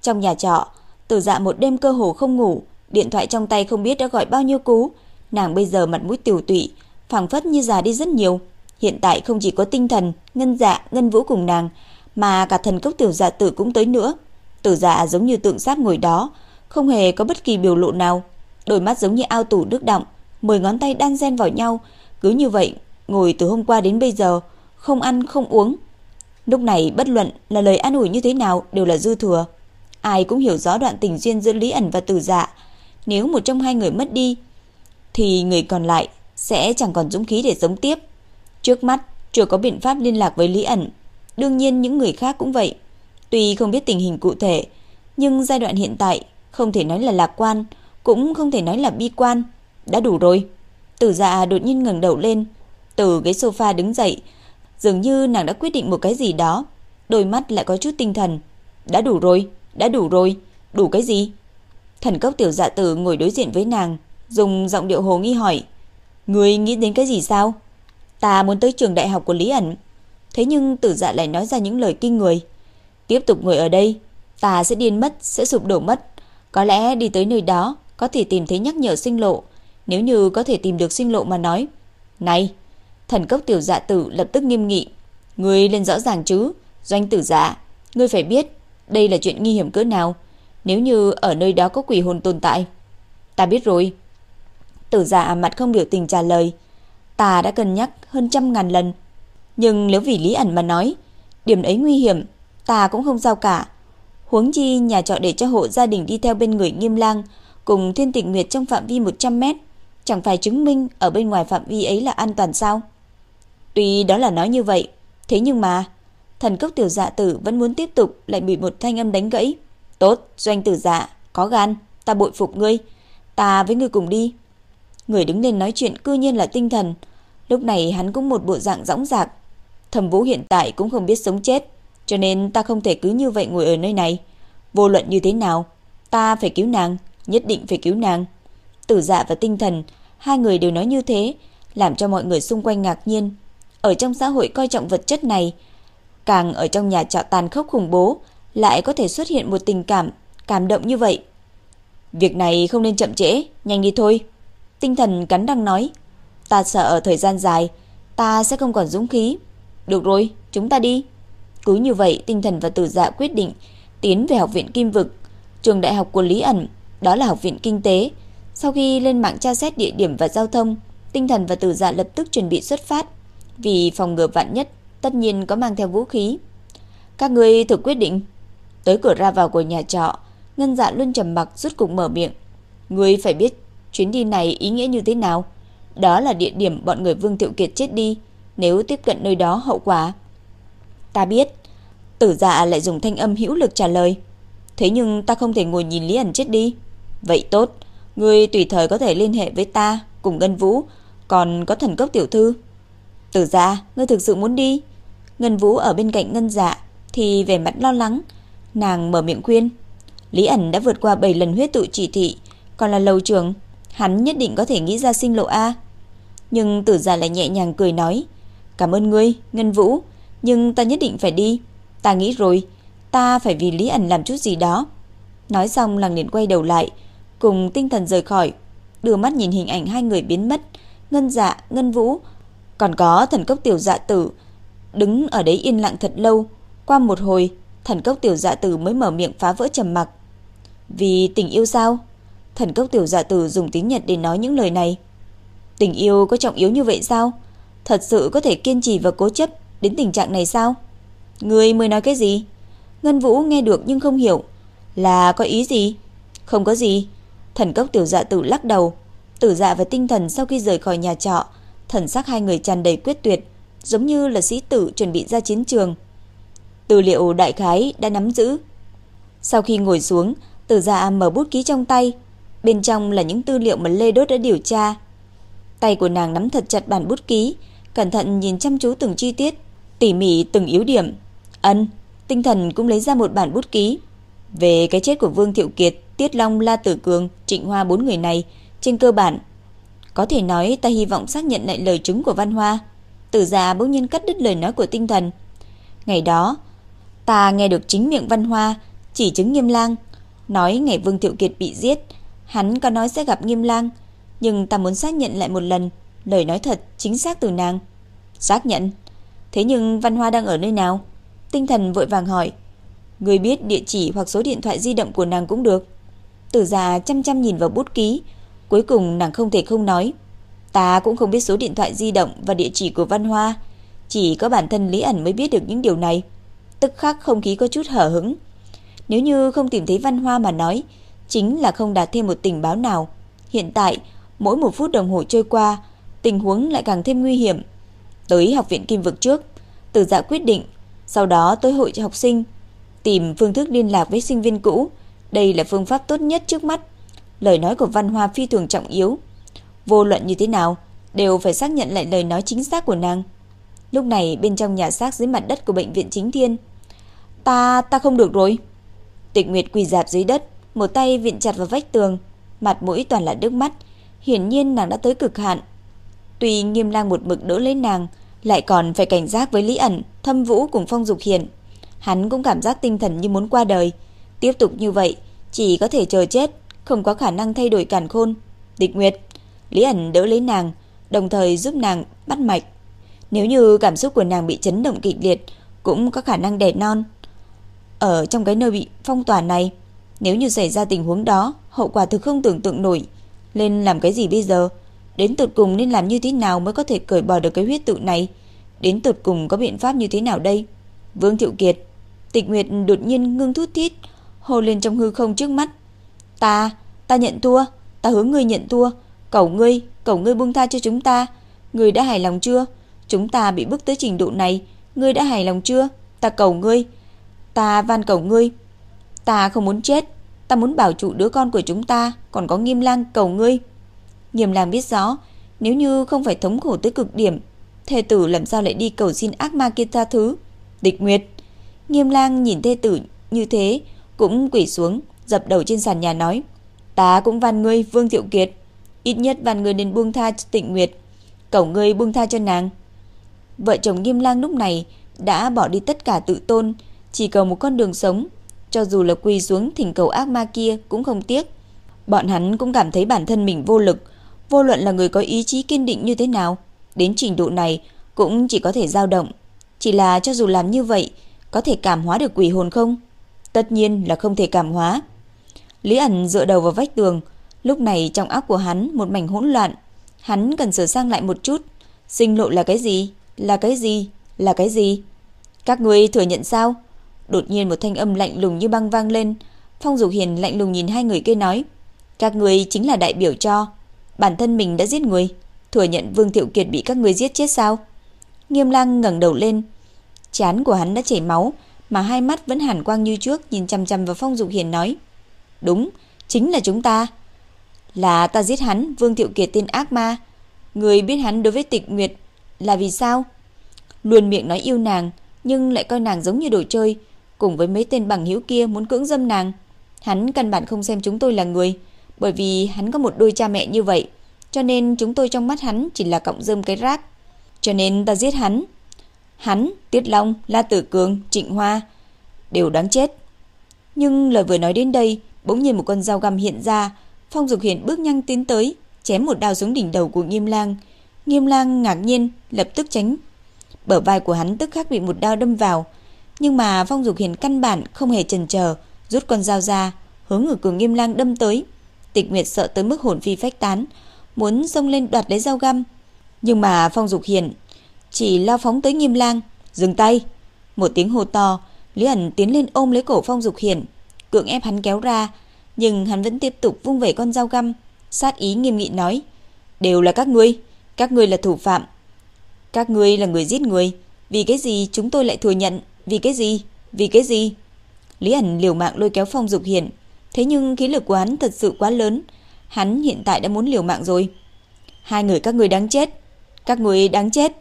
Trong nhà trọ, Tử Dạ một đêm cơ hồ không ngủ, điện thoại trong tay không biết đã gọi bao nhiêu cú, nàng bây giờ mặt mũi tiểu tụy, phảng phất như già đi rất nhiều. Hiện tại không chỉ có tinh thần, ngân dạ, ngân vũ cùng nàng, mà cả thần cốc tiểu dạ tử cũng tới nữa. Tử dạ giống như tượng sát ngồi đó, không hề có bất kỳ biểu lộ nào. Đôi mắt giống như ao tủ nước động, mười ngón tay đan xen vào nhau, cứ như vậy, ngồi từ hôm qua đến bây giờ, không ăn không uống. Lúc này bất luận là lời an ủi như thế nào đều là dư thừa. Ai cũng hiểu rõ đoạn tình duyên giữa Lý ẩn và Tử Dạ. Nếu một trong hai người mất đi, thì người còn lại sẽ chẳng còn dũng khí để sống tiếp. Trước mắt chưa có biện pháp liên lạc với Lý ẩn, đương nhiên những người khác cũng vậy. Tuy không biết tình hình cụ thể, nhưng giai đoạn hiện tại không thể nói là lạc quan, cũng không thể nói là bi quan. Đã đủ rồi. Tử dạ đột nhiên ngẩng đầu lên, từ ghế sofa đứng dậy, dường như nàng đã quyết định một cái gì đó, đôi mắt lại có chút tinh thần. Đã đủ rồi, đã đủ rồi, đủ cái gì? Thần cốc tiểu dạ tử ngồi đối diện với nàng, dùng giọng điệu hồ nghi hỏi. Người nghĩ đến cái gì sao? Ta muốn tới trường đại học của Lý ẩn. Thế nhưng tử dạ lại nói ra những lời kinh người. Tiếp tục ngồi ở đây, ta sẽ điên mất, sẽ sụp đổ mất. Có lẽ đi tới nơi đó, có thể tìm thấy nhắc nhở sinh lộ. Nếu như có thể tìm được sinh lộ mà nói. Này, thần cốc tiểu dạ tử lập tức nghiêm nghị. Ngươi lên rõ ràng chứ, doanh tử dạ. Ngươi phải biết, đây là chuyện nguy hiểm cỡ nào. Nếu như ở nơi đó có quỷ hồn tồn tại. Ta biết rồi. Tử dạ à mặt không biểu tình trả lời. Ta đã cân nhắc hơn trăm ngàn lần. Nhưng nếu vì lý ẩn mà nói, điểm ấy nguy hiểm, ta cũng không sao cả. Huống chi nhà trọ để cho hộ gia đình đi theo bên người nghiêm lang cùng thiên tịnh nguyệt trong phạm vi 100 mét. Chẳng phải chứng minh ở bên ngoài phạm vi ấy là an toàn sao? Tuy đó là nói như vậy, thế nhưng mà thần cốc tiểu dạ tử vẫn muốn tiếp tục lại bị một thanh âm đánh gãy. Tốt, doanh tử dạ, có gan, ta bội phục ngươi, ta với ngươi cùng đi. Người đứng lên nói chuyện cư nhiên là tinh thần, lúc này hắn cũng một bộ dạng rõng rạc. Thẩm Vũ hiện tại cũng không biết sống chết, cho nên ta không thể cứ như vậy ngồi ở nơi này. Vô luận như thế nào, ta phải cứu nàng, nhất định phải cứu nàng. Tử dạ và tinh thần, hai người đều nói như thế, làm cho mọi người xung quanh ngạc nhiên. Ở trong xã hội coi trọng vật chất này, càng ở trong nhà trọ tàn khốc khủng bố, lại có thể xuất hiện một tình cảm, cảm động như vậy. Việc này không nên chậm trễ, nhanh đi thôi. Tinh thần cắn răng nói, ta sợ thời gian dài, ta sẽ không còn dũng khí. Được rồi, chúng ta đi. Cứ như vậy, tinh thần và tử dạ quyết định tiến về học viện Kim Vực, trường đại học của Lý ẩn, đó là học viện kinh tế. Sau khi lên mạng tra xét địa điểm và giao thông, tinh thần và tử dạ lập tức chuẩn bị xuất phát. Vì phòng ngừa vạn nhất, tất nhiên có mang theo vũ khí. Các người thử quyết định. Tới cửa ra vào của nhà trọ, Ngân Dạ luôn trầm mặc rút cục mở miệng. Người phải biết chuyến đi này ý nghĩa như thế nào. Đó là địa điểm bọn người Vương Thiệu Kiệt chết đi. Nếu tiếp cận nơi đó hậu quả. Ta biết. Tử dạ lại dùng thanh âm hữu lực trả lời. Thế nhưng ta không thể ngồi nhìn Lý ẩn chết đi. Vậy tốt. Người tùy thời có thể liên hệ với ta cùng Ngân Vũ. Còn có thần cốc tiểu thư. Tử dạ, ngươi thực sự muốn đi. Ngân Vũ ở bên cạnh Ngân Dạ thì vẻ mặt lo lắng, nàng mở miệng khuyên. Lý ẩn đã vượt qua 7 lần huyết tụ chỉ thị, còn là lầu trưởng, hắn nhất định có thể nghĩ ra sinh lộ A. Nhưng tử giả lại nhẹ nhàng cười nói, cảm ơn ngươi, Ngân Vũ, nhưng ta nhất định phải đi. Ta nghĩ rồi, ta phải vì Lý ẩn làm chút gì đó. Nói xong làng liền quay đầu lại, cùng tinh thần rời khỏi, đưa mắt nhìn hình ảnh hai người biến mất, Ngân Dạ, Ngân Vũ, còn có thần cốc tiểu dạ tử, đứng ở đấy yên lặng thật lâu. Qua một hồi, thần cốc tiểu dạ tử mới mở miệng phá vỡ trầm mặc. Vì tình yêu sao? Thần cốc tiểu dạ tử dùng tiếng Nhật để nói những lời này. Tình yêu có trọng yếu như vậy sao? Thật sự có thể kiên trì và cố chấp đến tình trạng này sao? Người mới nói cái gì? Ngân Vũ nghe được nhưng không hiểu. Là có ý gì? Không có gì. Thần cốc tiểu dạ tử lắc đầu. Tử dạ và tinh thần sau khi rời khỏi nhà trọ, thần sắc hai người tràn đầy quyết tuyệt, giống như là sĩ tử chuẩn bị ra chiến trường. Tư liệu đại khái đã nắm giữ. Sau khi ngồi xuống, Tử Dạ mở bút ký trong tay, bên trong là những tư liệu mà Lê Đốt đã điều tra. Tay của nàng nắm thật chặt bản bút ký, cẩn thận nhìn chăm chú từng chi tiết, tỉ mỉ từng yếu điểm. Ân, tinh thần cũng lấy ra một bản bút ký. Về cái chết của Vương Thiệu Kiệt, Tiết Long, La Tử Cường, Trịnh Hoa bốn người này, trên cơ bản có thể nói ta hy vọng xác nhận lại lời chứng của Văn Hoa. Tử già bỗng nhiên cắt đứt lời nói của tinh thần. Ngày đó, ta nghe được chính miệng Văn Hoa chỉ chứng Nghiêm Lang, nói ngày Vương Thiệu Kiệt bị giết, hắn có nói sẽ gặp Nghiêm Lang, nhưng ta muốn xác nhận lại một lần lời nói thật chính xác từ nàng. Xác nhận. Thế nhưng Văn Hoa đang ở nơi nào? Tinh thần vội vàng hỏi. Người biết địa chỉ hoặc số điện thoại di động của nàng cũng được. Tử già chăm chăm nhìn vào bút ký. Cuối cùng nàng không thể không nói. Ta cũng không biết số điện thoại di động và địa chỉ của Văn Hoa. Chỉ có bản thân Lý ẩn mới biết được những điều này. Tức khắc không khí có chút hở hững. Nếu như không tìm thấy Văn Hoa mà nói, chính là không đạt thêm một tình báo nào. Hiện tại, mỗi một phút đồng hồ trôi qua, tình huống lại càng thêm nguy hiểm. Tới học viện Kim Vực trước, Từ Dạ quyết định, sau đó tới hội học sinh, tìm phương thức liên lạc với sinh viên cũ. Đây là phương pháp tốt nhất trước mắt. Lời nói của Văn Hoa phi thường trọng yếu. Vô luận như thế nào, đều phải xác nhận lại lời nói chính xác của nàng. Lúc này bên trong nhà xác dưới mặt đất của bệnh viện chính thiên. Ta, ta không được rồi. Tịch Nguyệt quỳ dạp dưới đất, một tay viện chặt vào vách tường, mặt mũi toàn là nước mắt. Hiển nhiên nàng đã tới cực hạn. Tuy nghiêm lang một mực đỡ lấy nàng, lại còn phải cảnh giác với Lý ẩn, thâm vũ cùng phong dục hiền. Hắn cũng cảm giác tinh thần như muốn qua đời. Tiếp tục như vậy, chỉ có thể chờ chết, không có khả năng thay đổi cản khôn. Tịch Nguyệt, Lý ẩn đỡ lấy nàng, đồng thời giúp nàng bắt mạch. Nếu như cảm xúc của nàng bị chấn động kịch liệt, cũng có khả năng đẻ non. Ở trong cái nơi bị phong tỏa này, nếu như xảy ra tình huống đó, hậu quả thực không tưởng tượng nổi. Nên làm cái gì bây giờ? Đến tụt cùng nên làm như thế nào mới có thể cởi bỏ được cái huyết tự này? Đến tụt cùng có biện pháp như thế nào đây? Vương Thiệu Kiệt, Tịch Nguyệt đột nhiên ngưng thút thít, hồ lên trong hư không trước mắt. Ta, ta nhận thua, ta hướng ngươi nhận thua, cầu ngươi, cầu ngươi buông tha cho chúng ta. Ngươi đã hài lòng chưa? Chúng ta bị bức tới trình độ này, ngươi đã hài lòng chưa? Ta cầu ngươi, ta van cầu ngươi. Ta không muốn chết, ta muốn bảo trụ đứa con của chúng ta, còn có Nghiêm Lang cầu ngươi. Nghiêm Lang biết rõ, nếu như không phải thống khổ tới cực điểm, thê tử làm sao lại đi cầu xin ác ma kia tha thứ? Địch Nguyệt, Nghiêm Lang nhìn thê tử như thế, cũng quỳ xuống, dập đầu trên sàn nhà nói: "Ta cũng van ngươi, Vương Thiệu Kiệt, ít nhất van ngươi nên buông tha Tịnh Nguyệt, cầu ngươi buông tha cho nàng." Vợ chồng Nghiêm Lang lúc này đã bỏ đi tất cả tự tôn, chỉ cầu một con đường sống, cho dù là quỳ xuống thỉnh cầu ác ma kia cũng không tiếc. Bọn hắn cũng cảm thấy bản thân mình vô lực, vô luận là người có ý chí kiên định như thế nào, đến trình độ này cũng chỉ có thể dao động. Chỉ là cho dù làm như vậy, có thể cảm hóa được quỷ hồn không? Tất nhiên là không thể cảm hóa. Lý ẩn dựa đầu vào vách tường, lúc này trong óc của hắn một mảnh hỗn loạn. Hắn cần sửa sang lại một chút. Sinh lộ là cái gì? Là cái gì? Là cái gì? Các người thừa nhận sao? Đột nhiên một thanh âm lạnh lùng như băng vang lên. Phong Dục Hiền lạnh lùng nhìn hai người kia nói. Các người chính là đại biểu cho. Bản thân mình đã giết người. Thừa nhận Vương Thiệu Kiệt bị các người giết chết sao? Nghiêm lang ngẩng đầu lên. Chán của hắn đã chảy máu. Mà hai mắt vẫn hàn quang như trước nhìn chăm chăm vào Phong Dục Hiền nói. Đúng, chính là chúng ta. Là ta giết hắn, Vương Thiệu Kiệt tên ác ma. Người biết hắn đối với tịch nguyệt là vì sao? Luôn miệng nói yêu nàng, nhưng lại coi nàng giống như đồ chơi, cùng với mấy tên bằng hữu kia muốn cưỡng dâm nàng. Hắn căn bản không xem chúng tôi là người, bởi vì hắn có một đôi cha mẹ như vậy, cho nên chúng tôi trong mắt hắn chỉ là cọng rơm cái rác. Cho nên ta giết hắn. Hắn, Tiết Long, La Tử Cường, Trịnh Hoa đều đáng chết. Nhưng lời vừa nói đến đây, bỗng nhiên một con dao găm hiện ra, Phong Dục Hiển bước nhanh tiến tới, chém một đao xuống đỉnh đầu của Nghiêm Lang. Nghiêm Lang ngạc nhiên, lập tức tránh. Bờ vai của hắn tức khắc bị một đao đâm vào, nhưng mà Phong Dục hiển căn bản không hề chần chờ, rút con dao ra, hướng ngược của Nghiêm Lang đâm tới. Tịch Nguyệt sợ tới mức hồn phi phách tán, muốn xông lên đoạt lấy dao găm, nhưng mà Phong Dục hiển chỉ lao phóng tới Nghiêm Lang, dừng tay. Một tiếng hô to, Lý ẩn tiến lên ôm lấy cổ Phong Dục hiển cưỡng ép hắn kéo ra, nhưng hắn vẫn tiếp tục vung vẩy con dao găm, sát ý nghiêm nghị nói: "Đều là các ngươi, các ngươi là thủ phạm. Các ngươi là người giết người, vì cái gì chúng tôi lại thừa nhận, vì cái gì? Vì cái gì?" Lý ẩn liều mạng lôi kéo Phong Dục hiển, thế nhưng khí lực của hắn thật sự quá lớn, hắn hiện tại đã muốn liều mạng rồi. Hai người các ngươi đáng chết, các ngươi đáng chết.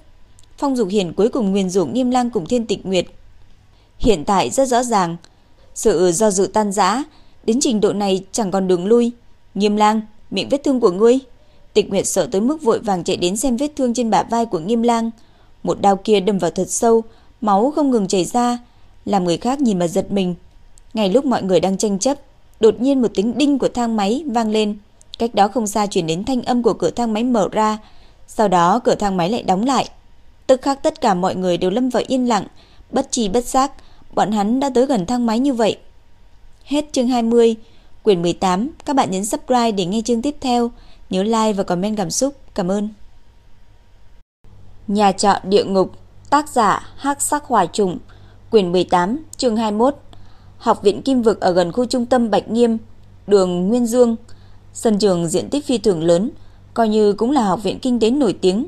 Phong Dục hiển cuối cùng nguyên rủa Nghiêm Lang cùng Thiên Tịch Nguyệt. Hiện tại rất rõ ràng, sự do dự tan rã, đến trình độ này chẳng còn đường lui. Nghiêm Lang, miệng vết thương của ngươi. Tịch Nguyệt sợ tới mức vội vàng chạy đến xem vết thương trên bả vai của Nghiêm Lang. Một đao kia đâm vào thật sâu, máu không ngừng chảy ra, làm người khác nhìn mà giật mình. Ngay lúc mọi người đang tranh chấp, đột nhiên một tiếng đinh của thang máy vang lên. Cách đó không xa truyền đến thanh âm của cửa thang máy mở ra, sau đó cửa thang máy lại đóng lại. Tức khắc tất cả mọi người đều lâm vào yên lặng, bất trì bất giác, bọn hắn đã tới gần thang máy như vậy. Hết chương 20, quyển 18, các bạn nhấn subscribe để nghe chương tiếp theo, nhớ like và comment cảm xúc. Cảm ơn. Nhà trọ địa ngục, tác giả Hắc Sắc Hoài Trùng, quyển 18, chương 21. Học viện Kim Vực ở gần khu trung tâm Bạch Nghiêm, đường Nguyên Dương. Sân trường diện tích phi thường lớn, coi như cũng là học viện kinh tế nổi tiếng.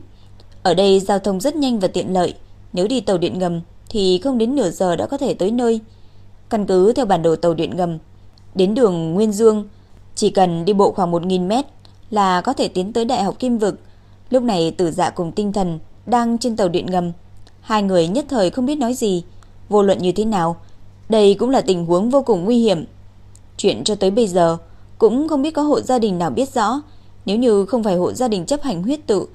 Ở đây giao thông rất nhanh và tiện lợi, nếu đi tàu điện ngầm thì không đến nửa giờ đã có thể tới nơi. Căn cứ theo bản đồ tàu điện ngầm, đến đường Nguyên Dương, chỉ cần đi bộ khoảng 1.000 mét là có thể tiến tới Đại học Kim Vực. Lúc này tử dạ cùng tinh thần đang trên tàu điện ngầm. Hai người nhất thời không biết nói gì. Vô luận như thế nào, đây cũng là tình huống vô cùng nguy hiểm. Chuyện cho tới bây giờ, cũng không biết có hộ gia đình nào biết rõ. Nếu như không phải hộ gia đình chấp hành huyết tự,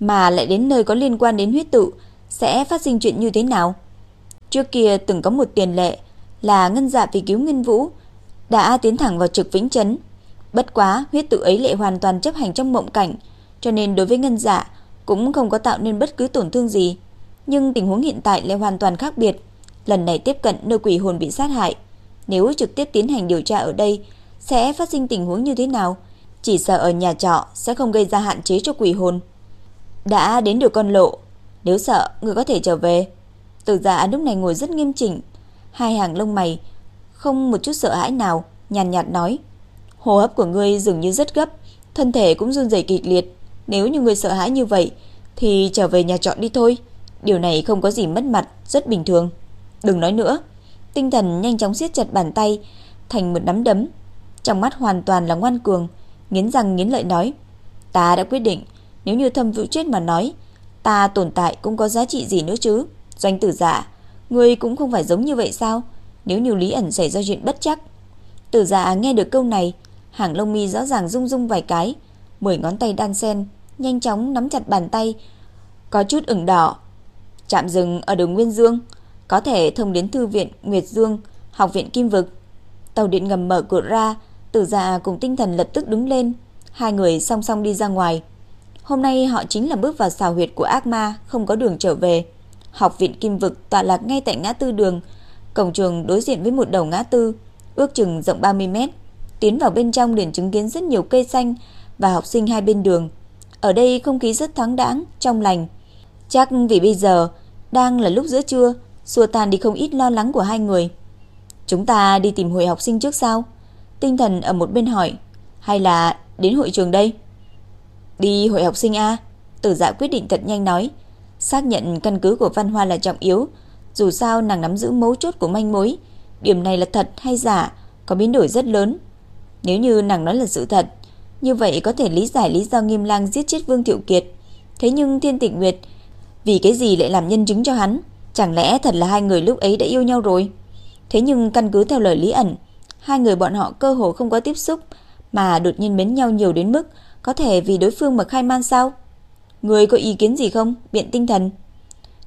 mà lại đến nơi có liên quan đến huyết tự, sẽ phát sinh chuyện như thế nào? Trước kia từng có một tiền lệ là ngân dạ vì cứu Ngân Vũ, đã tiến thẳng vào trực vĩnh chấn. Bất quá, huyết tự ấy lại hoàn toàn chấp hành trong mộng cảnh, cho nên đối với ngân dạ cũng không có tạo nên bất cứ tổn thương gì. Nhưng tình huống hiện tại lại hoàn toàn khác biệt. Lần này tiếp cận nơi quỷ hồn bị sát hại, nếu trực tiếp tiến hành điều tra ở đây, sẽ phát sinh tình huống như thế nào? Chỉ sợ ở nhà trọ sẽ không gây ra hạn chế cho quỷ hồn. Đã đến được con lộ, nếu sợ người có thể trở về. Từ giả à, lúc này ngồi rất nghiêm chỉnh, hai hàng lông mày không một chút sợ hãi nào, nhàn nhạt nói: "Hô hấp của ngươi dường như rất gấp, thân thể cũng run rẩy kịch liệt, nếu như ngươi sợ hãi như vậy thì trở về nhà trọ đi thôi, điều này không có gì mất mặt, rất bình thường." Đừng nói nữa. Tinh thần nhanh chóng siết chặt bàn tay thành một nắm đấm, trong mắt hoàn toàn là ngoan cường, nghiến răng nghiến lợi nói: "Ta đã quyết định, nếu như Thâm Vũ chết mà nói, ta tồn tại cũng có giá trị gì nữa chứ?" Doanh tử giả, người cũng không phải giống như vậy sao? Nếu như Lý ẩn xảy ra chuyện bất chắc. Tử giả nghe được câu này, hàng lông mi rõ ràng rung rung vài cái, mười ngón tay đan sen, nhanh chóng nắm chặt bàn tay, có chút ửng đỏ. Chạm dừng ở đường Nguyên Dương, có thể thông đến thư viện Nguyệt Dương, học viện Kim Vực. Tàu điện ngầm mở cửa ra, Tử Dạ cùng Tinh Thần lập tức đứng lên, hai người song song đi ra ngoài. Hôm nay họ chính là bước vào xào huyệt của ác ma, không có đường trở về. Học viện Kim Vực tọa lạc ngay tại ngã tư đường, cổng trường đối diện với một đầu ngã tư, ước chừng rộng 30 mét. Tiến vào bên trong liền chứng kiến rất nhiều cây xanh và học sinh hai bên đường. Ở đây không khí rất thoáng đãng, trong lành. Chắc vì bây giờ đang là lúc giữa trưa, xua tan đi không ít lo lắng của hai người. Chúng ta đi tìm hội học sinh trước sao? Tinh thần ở một bên hỏi, hay là đến hội trường đây? Đi hội học sinh A, tử dạ quyết định thật nhanh nói, xác nhận căn cứ của Văn Hoa là trọng yếu, dù sao nàng nắm giữ mấu chốt của manh mối, điểm này là thật hay giả, có biến đổi rất lớn. Nếu như nàng nói là sự thật, như vậy có thể lý giải lý do Nghiêm Lang giết chết Vương Thiệu Kiệt. Thế nhưng Thiên Tịch Nguyệt vì cái gì lại làm nhân chứng cho hắn? Chẳng lẽ thật là hai người lúc ấy đã yêu nhau rồi? Thế nhưng căn cứ theo lời Lý ẩn, hai người bọn họ cơ hồ không có tiếp xúc mà đột nhiên mến nhau nhiều đến mức có thể vì đối phương mà khai man sao? Người có ý kiến gì không? Biện tinh thần.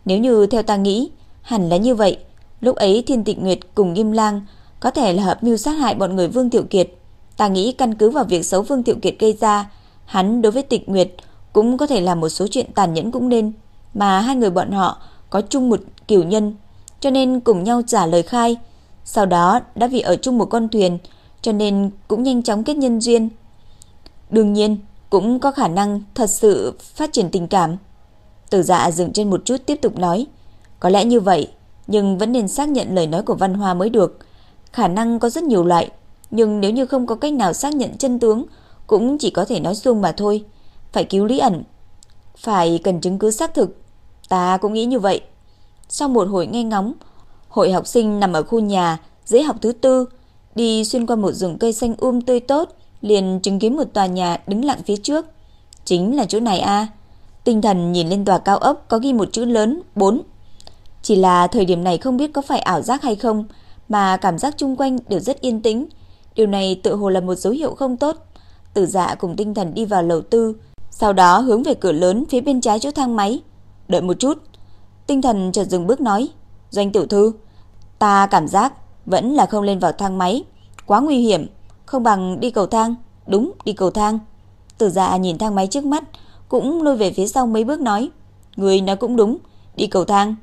Nếu như theo ta nghĩ, hẳn là như vậy. Lúc ấy Thiên Tịch Nguyệt cùng Nghiêm Lang có thể là hợp mưu sát hại bọn người Vương Tiểu Kiệt. Ta nghĩ căn cứ vào việc xấu Vương Tiểu Kiệt gây ra, hắn đối với Tịch Nguyệt cũng có thể làm một số chuyện tàn nhẫn cũng nên, mà hai người bọn họ có chung một kiểu nhân, cho nên cùng nhau trả lời khai. Sau đó đã vì ở chung một con thuyền, cho nên cũng nhanh chóng kết nhân duyên. Đương nhiên, cũng có khả năng thật sự phát triển tình cảm. Tử dạ dừng trên một chút tiếp tục nói. Có lẽ như vậy, nhưng vẫn nên xác nhận lời nói của Văn Hoa mới được. Khả năng có rất nhiều loại, nhưng nếu như không có cách nào xác nhận chân tướng, cũng chỉ có thể nói xuông mà thôi. Phải cứu Lý ẩn. Phải cần chứng cứ xác thực. Ta cũng nghĩ như vậy. Sau một hồi nghe ngóng, hội học sinh nằm ở khu nhà dưới học thứ tư, đi xuyên qua một rừng cây xanh um tươi tốt, liền chứng kiến một tòa nhà đứng lặng phía trước. Chính là chỗ này a. Tinh thần nhìn lên tòa cao ốc có ghi một chữ lớn 4. Chỉ là thời điểm này không biết có phải ảo giác hay không, mà cảm giác chung quanh đều rất yên tĩnh. Điều này tự hồ là một dấu hiệu không tốt. Tử dạ cùng tinh thần đi vào lầu tư, sau đó hướng về cửa lớn phía bên trái chỗ thang máy. Đợi một chút. Tinh thần chợt dừng bước nói, "Doanh tiểu thư, ta cảm giác vẫn là không lên vào thang máy, quá nguy hiểm, không bằng đi cầu thang." "Đúng, đi cầu thang." Tử Dạ nhìn thang máy trước mắt, cũng lùi về phía sau mấy bước nói, "Người nói cũng đúng, Đi cầu thang.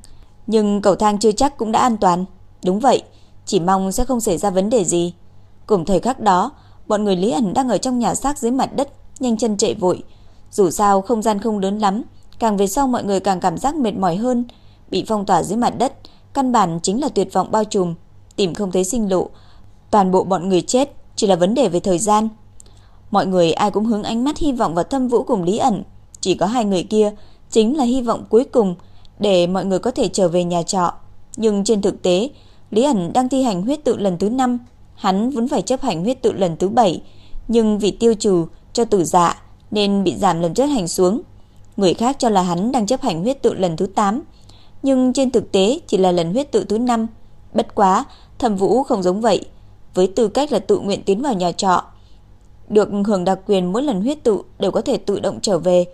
Nhưng cầu thang chưa chắc cũng đã an toàn. Đúng vậy, chỉ mong sẽ không xảy ra vấn đề gì. Cùng thời khắc đó, bọn người Lý ẩn đang ở trong nhà xác dưới mặt đất, nhanh chân chạy vội. Dù sao không gian không lớn lắm, càng về sau mọi người càng cảm giác mệt mỏi hơn, bị phong tỏa dưới mặt đất, căn bản chính là tuyệt vọng bao trùm, tìm không thấy sinh lộ. Toàn bộ bọn người chết chỉ là vấn đề về thời gian. Mọi người ai cũng hướng ánh mắt hy vọng vào Thâm Vũ cùng Lý ẩn, chỉ có hai người kia chính là hy vọng cuối cùng để mọi người có thể trở về nhà trọ. Nhưng trên thực tế, Lý ẩn đang thi hành huyết tự lần thứ 5, hắn vẫn phải chấp hành huyết tự lần thứ 7, nhưng vì tiêu trừ cho tử dạ nên bị giảm lần chấp hành xuống. Người khác cho là hắn đang chấp hành huyết tự lần thứ 8, nhưng trên thực tế chỉ là lần huyết tự thứ 5. Bất quá, Thẩm Vũ không giống vậy, với tư cách là tự nguyện tiến vào nhà trọ, được hưởng đặc quyền mỗi lần huyết tự đều có thể tự động trở về.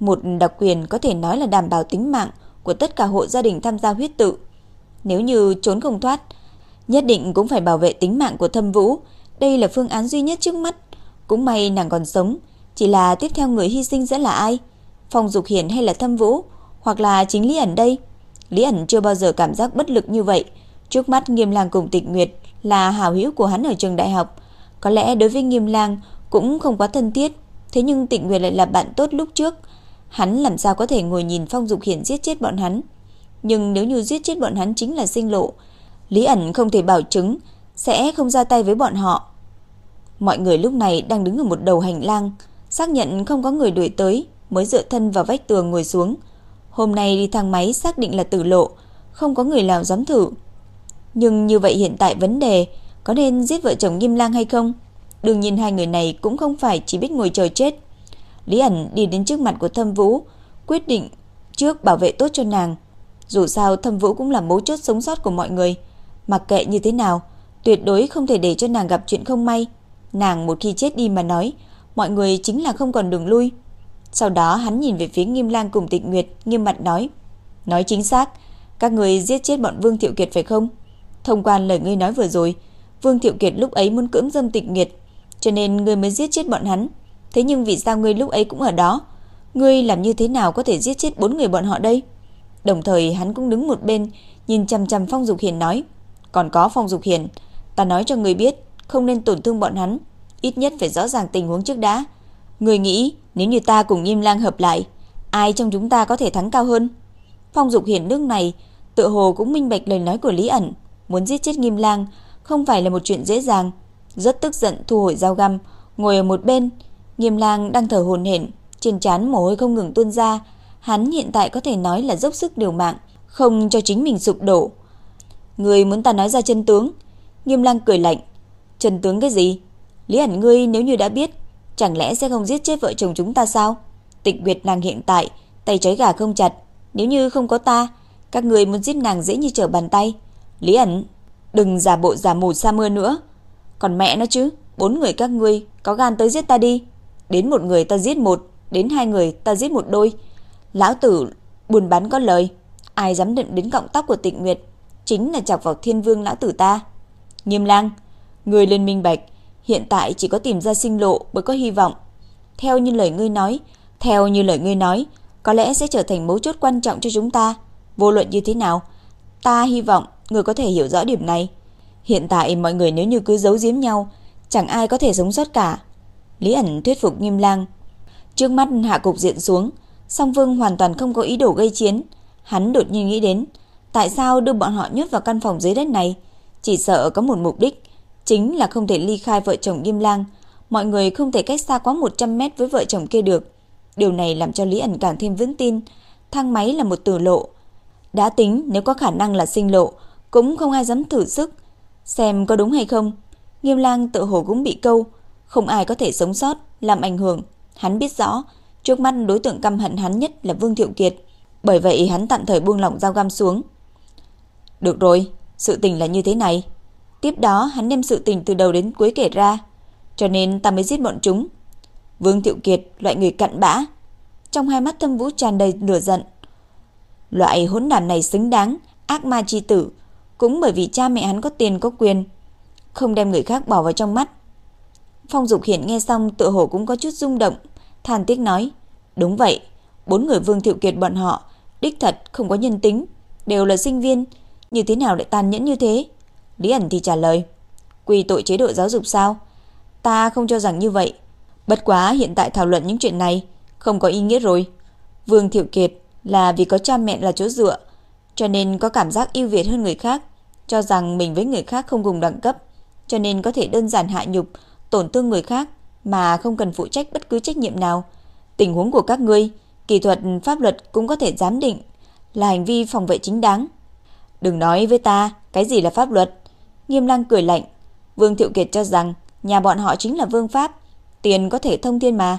Một đặc quyền có thể nói là đảm bảo tính mạng của tất cả hộ gia đình tham gia huyết tự. Nếu như trốn không thoát, nhất định cũng phải bảo vệ tính mạng của Thâm Vũ, đây là phương án duy nhất trước mắt. Cũng may nàng còn sống, chỉ là tiếp theo người hy sinh sẽ là ai? Phong Dục Hiển hay là Thâm Vũ, hoặc là chính Lý ẩn đây? Lý ẩn chưa bao giờ cảm giác bất lực như vậy. Trước mắt Nghiêm Lang cùng Tịch Nguyệt là hảo hữu của hắn ở trường đại học, có lẽ đối với Nghiêm Lang cũng không quá thân thiết, thế nhưng Tịnh Nguyệt lại là bạn tốt lúc trước, hắn làm sao có thể ngồi nhìn Phong Dục Hiển giết chết bọn hắn? Nhưng nếu như giết chết bọn hắn chính là sinh lộ, Lý ẩn không thể bảo chứng sẽ không ra tay với bọn họ. Mọi người lúc này đang đứng ở một đầu hành lang, xác nhận không có người đuổi tới, mới dựa thân vào vách tường ngồi xuống. Hôm nay đi thang máy xác định là tử lộ, không có người nào dám thử. Nhưng như vậy hiện tại vấn đề có nên giết vợ chồng Nghiêm Lang hay không? Đương nhiên hai người này cũng không phải chỉ biết ngồi chờ chết. Lý ẩn đi đến trước mặt của Thâm Vũ, quyết định trước bảo vệ tốt cho nàng. Dù sao Thâm Vũ cũng là mấu chốt sống sót của mọi người. Mặc kệ như thế nào, tuyệt đối không thể để cho nàng gặp chuyện không may. Nàng một khi chết đi mà nói, mọi người chính là không còn đường lui. Sau đó hắn nhìn về phía Nghiêm Lang cùng Tịch Nguyệt, nghiêm mặt nói: "Nói chính xác, các người giết chết bọn Vương Thiệu Kiệt phải không?" Thông qua lời ngươi nói vừa rồi, Vương Thiệu Kiệt lúc ấy muốn cưỡng dâm Tịch Nguyệt, cho nên ngươi mới giết chết bọn hắn. Thế nhưng vì sao ngươi lúc ấy cũng ở đó? Ngươi làm như thế nào có thể giết chết bốn người bọn họ đây? Đồng thời hắn cũng đứng một bên, nhìn chằm chằm Phong Dục Hiền nói: "Còn có Phong Dục Hiền, ta nói cho ngươi biết, không nên tổn thương bọn hắn, ít nhất phải rõ ràng tình huống trước đã. Ngươi nghĩ nếu như ta cùng Nghiêm Lang hợp lại, ai trong chúng ta có thể thắng cao hơn?" Phong Dục Hiền nước này tự hồ cũng minh bạch lời nói của Lý ẩn, muốn giết chết Nghiêm Lang không phải là một chuyện dễ dàng, rất tức giận thu hồi dao găm, ngồi ở một bên, Nghiêm Lang đang thở hổn hển, trên trán mồ hôi không ngừng tuôn ra, hắn hiện tại có thể nói là dốc sức điều mạng, không cho chính mình sụp đổ. Ngươi muốn ta nói ra chân tướng? Nghiêm Lang cười lạnh, chân tướng cái gì? Lý ẩn ngươi nếu như đã biết, chẳng lẽ sẽ không giết chết vợ chồng chúng ta sao? Tịch Nguyệt nàng hiện tại tay trói gà không chặt, nếu như không có ta, các người muốn giết nàng dễ như trở bàn tay. Lý ẩn, đừng giả bộ giả mù sa mưa nữa. Còn mẹ nó chứ, bốn người các ngươi có gan tới giết ta đi. Đến một người ta giết một, đến hai người ta giết một đôi. Lão tử buồn bán có lời, ai dám định đến cọng tóc của Tịnh Nguyệt, chính là chọc vào Thiên Vương lão tử ta. Nghiêm Lang, người lên minh bạch, hiện tại chỉ có tìm ra sinh lộ mới có hy vọng. Theo như lời ngươi nói, theo như lời ngươi nói, có lẽ sẽ trở thành mấu chốt quan trọng cho chúng ta. Vô luận như thế nào, ta hy vọng người có thể hiểu rõ điểm này. Hiện tại mọi người nếu như cứ giấu giếm nhau, chẳng ai có thể sống sót cả. Lý ẩn thuyết phục Nghiêm Lang. Trước mắt hạ cục diện xuống, Song Vương hoàn toàn không có ý đồ gây chiến. Hắn đột nhiên nghĩ đến, tại sao đưa bọn họ nhốt vào căn phòng dưới đất này? Chỉ sợ có một mục đích, chính là không thể ly khai vợ chồng Nghiêm Lang. Mọi người không thể cách xa quá 100 mét với vợ chồng kia được. Điều này làm cho Lý ẩn càng thêm vững tin, thang máy là một tử lộ. Đã tính nếu có khả năng là sinh lộ, cũng không ai dám thử sức. Xem có đúng hay không. Nghiêm lang tự hồ cũng bị câu, không ai có thể sống sót, làm ảnh hưởng. Hắn biết rõ, trước mắt đối tượng căm hận hắn nhất là Vương Thiệu Kiệt. Bởi vậy hắn tạm thời buông lỏng dao găm xuống. Được rồi, sự tình là như thế này. Tiếp đó hắn đem sự tình từ đầu đến cuối kể ra. Cho nên ta mới giết bọn chúng. Vương Thiệu Kiệt, loại người cặn bã. Trong hai mắt thâm vũ tràn đầy lửa giận. Loại hỗn đản này xứng đáng, ác ma chi tử. Cũng bởi vì cha mẹ hắn có tiền có quyền. Không đem người khác bỏ vào trong mắt. Phong Dục Hiển nghe xong tự hồ cũng có chút rung động, than tiếc nói, đúng vậy, bốn người Vương Thiệu Kiệt bọn họ Đích thật không có nhân tính, đều là sinh viên, như thế nào lại tàn nhẫn như thế? Lý ẩn thì trả lời, quy tội chế độ giáo dục sao? Ta không cho rằng như vậy. Bất quá hiện tại thảo luận những chuyện này không có ý nghĩa rồi. Vương Thiệu Kiệt là vì có cha mẹ là chỗ dựa, cho nên có cảm giác ưu việt hơn người khác, cho rằng mình với người khác không cùng đẳng cấp, cho nên có thể đơn giản hạ nhục, tổn thương người khác mà không cần phụ trách bất cứ trách nhiệm nào. Tình huống của các ngươi, kỹ thuật pháp luật cũng có thể giám định là hành vi phòng vệ chính đáng. Đừng nói với ta cái gì là pháp luật. Nghiêm Lăng cười lạnh. Vương Thiệu Kiệt cho rằng nhà bọn họ chính là vương pháp, tiền có thể thông thiên mà.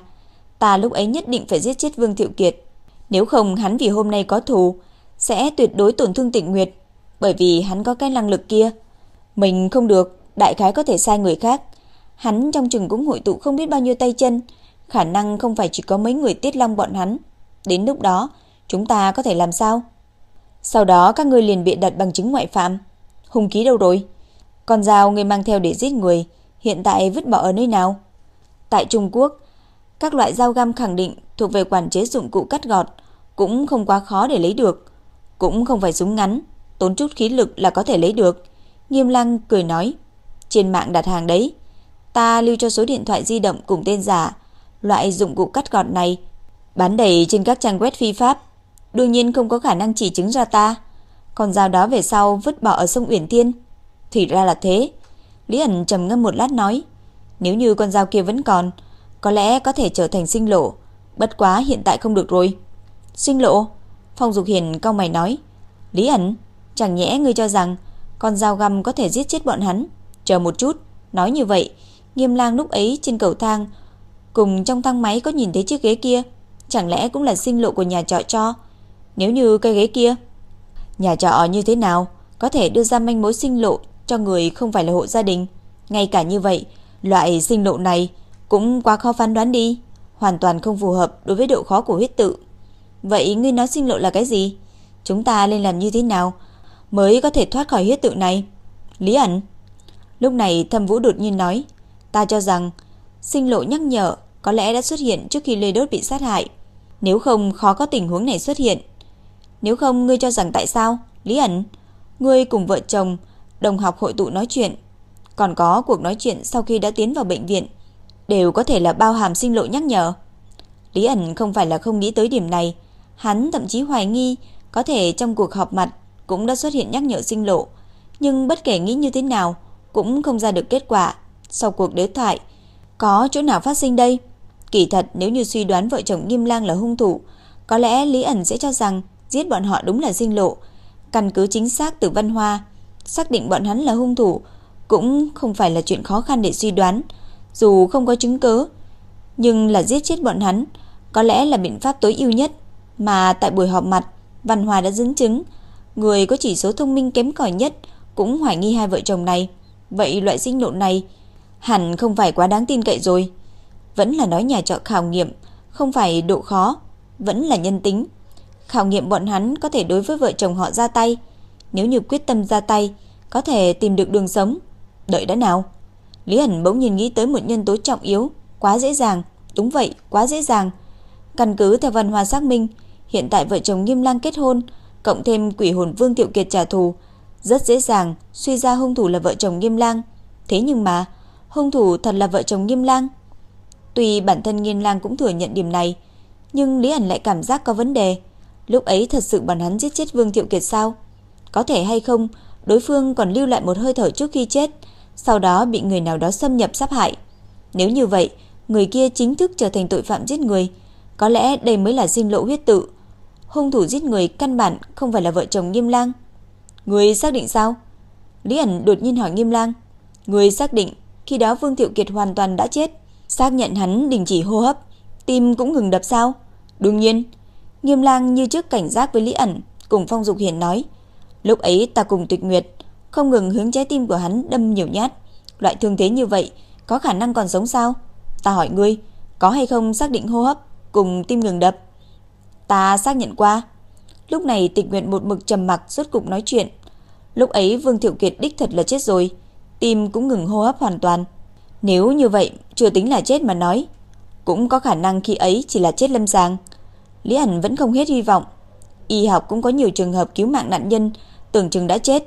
Ta lúc ấy nhất định phải giết chết Vương Thiệu Kiệt. Nếu không hắn vì hôm nay có thù, sẽ tuyệt đối tổn thương tịnh nguyệt, bởi vì hắn có cái năng lực kia. Mình không được, đại khái có thể sai người khác. Hắn trong chừng cũng hội tụ không biết bao nhiêu tay chân, khả năng không phải chỉ có mấy người tiết long bọn hắn. Đến lúc đó, chúng ta có thể làm sao? Sau đó các ngươi liền bị đặt bằng chứng ngoại phạm. Hung ký đâu rồi? Con dao người mang theo để giết người, hiện tại vứt bỏ ở nơi nào? Tại Trung Quốc, các loại dao găm khẳng định thuộc về quản chế dụng cụ cắt gọt, cũng không quá khó để lấy được, cũng không phải súng ngắn, tốn chút khí lực là có thể lấy được. Nghiêm Lăng cười nói, trên mạng đặt hàng đấy, ta lưu cho số điện thoại di động cùng tên giả, loại dụng cụ cắt gọt này bán đầy trên các trang web phi pháp, đương nhiên không có khả năng chỉ chứng ra ta. Còn dao đó về sau vứt bỏ ở sông Uyển Thiên. Thì ra là thế. Lý ẩn trầm ngâm một lát nói, nếu như con dao kia vẫn còn, có lẽ có thể trở thành sinh lộ, bất quá hiện tại không được rồi. Sinh lộ? Phong Dục Hiền cao mày nói, Lý ẩn, chẳng nhẽ ngươi cho rằng con dao găm có thể giết chết bọn hắn? Chờ một chút, nói như vậy, Nghiêm Lang lúc ấy trên cầu thang cùng trong thang máy có nhìn thấy chiếc ghế kia, chẳng lẽ cũng là sinh lộ của nhà trọ cho? Nếu như cây ghế kia, nhà trọ như thế nào có thể đưa ra manh mối sinh lộ cho người không phải là hộ gia đình? Ngay cả như vậy, loại sinh lộ này cũng quá khó phán đoán đi, hoàn toàn không phù hợp đối với độ khó của huyết tự. Vậy ngươi nói sinh lộ là cái gì? Chúng ta nên làm như thế nào mới có thể thoát khỏi huyết tự này? Lý ẩn. Lúc này Thâm Vũ đột nhiên nói, ta cho rằng sinh lộ nhắc nhở có lẽ đã xuất hiện trước khi Lê Đốt bị sát hại. Nếu không khó có tình huống này xuất hiện. Nếu không ngươi cho rằng tại sao? Lý ẩn, ngươi cùng vợ chồng đồng học hội tụ nói chuyện, còn có cuộc nói chuyện sau khi đã tiến vào bệnh viện, đều có thể là bao hàm sinh lộ nhắc nhở. Lý ẩn không phải là không nghĩ tới điểm này, hắn thậm chí hoài nghi có thể trong cuộc họp mặt cũng đã xuất hiện nhắc nhở sinh lộ, nhưng bất kể nghĩ như thế nào cũng không ra được kết quả. Sau cuộc đối thoại, có chỗ nào phát sinh đây? Kỳ thật nếu như suy đoán vợ chồng Nghiêm Lang là hung thủ, có lẽ Lý ẩn sẽ cho rằng giết bọn họ đúng là sinh lộ. Căn cứ chính xác từ văn hoa, xác định bọn hắn là hung thủ cũng không phải là chuyện khó khăn để suy đoán, dù không có chứng cứ, nhưng là giết chết bọn hắn có lẽ là biện pháp tối ưu nhất mà tại buổi họp mặt, Văn Hoa đã dẫn chứng, người có chỉ số thông minh kém cỏi nhất cũng hoài nghi hai vợ chồng này. Vậy loại sinh lộn này hẳn không phải quá đáng tin cậy rồi. Vẫn là nói nhà trọ khảo nghiệm, không phải độ khó, vẫn là nhân tính. Khảo nghiệm bọn hắn có thể đối với vợ chồng họ ra tay, nếu như quyết tâm ra tay, có thể tìm được đường sống. Đợi đã nào. Lý ẩn bỗng nhiên nghĩ tới một nhân tố trọng yếu, quá dễ dàng, đúng vậy, quá dễ dàng. Căn cứ theo văn hóa xác minh, hiện tại vợ chồng Nghiêm Lang kết hôn, cộng thêm quỷ hồn Vương Thiệu Kiệt trả thù, rất dễ dàng suy ra hung thủ là vợ chồng Nghiêm Lang. Thế nhưng mà, hung thủ thật là vợ chồng Nghiêm Lang. Tuy bản thân Nghiêm Lang cũng thừa nhận điểm này, nhưng Lý ẩn lại cảm giác có vấn đề. Lúc ấy thật sự bọn hắn giết chết Vương Thiệu Kiệt sao? Có thể hay không, đối phương còn lưu lại một hơi thở trước khi chết, sau đó bị người nào đó xâm nhập sát hại. Nếu như vậy, người kia chính thức trở thành tội phạm giết người, có lẽ đây mới là sinh lộ huyết tự. Hung thủ giết người căn bản không phải là vợ chồng Nghiêm Lang. Người xác định sao? Lý ẩn đột nhiên hỏi Nghiêm Lang. Người xác định khi đó Vương Thiệu Kiệt hoàn toàn đã chết, xác nhận hắn đình chỉ hô hấp, tim cũng ngừng đập sao? Đương nhiên. Nghiêm Lang như trước cảnh giác với Lý ẩn, cùng Phong Dục Hiền nói, lúc ấy ta cùng Tuyệt Nguyệt không ngừng hướng trái tim của hắn đâm nhiều nhát. Loại thương thế như vậy có khả năng còn sống sao? Ta hỏi ngươi, có hay không xác định hô hấp cùng tim ngừng đập? Ta xác nhận qua. Lúc này Tịch Nguyệt một mực trầm mặc rốt cục nói chuyện. Lúc ấy Vương Thiệu Kiệt đích thật là chết rồi, tim cũng ngừng hô hấp hoàn toàn. Nếu như vậy, chưa tính là chết mà nói, cũng có khả năng khi ấy chỉ là chết lâm sàng. Lý ảnh vẫn không hết hy vọng. y học cũng có nhiều trường hợp cứu mạng nạn nhân tưởng chừng đã chết.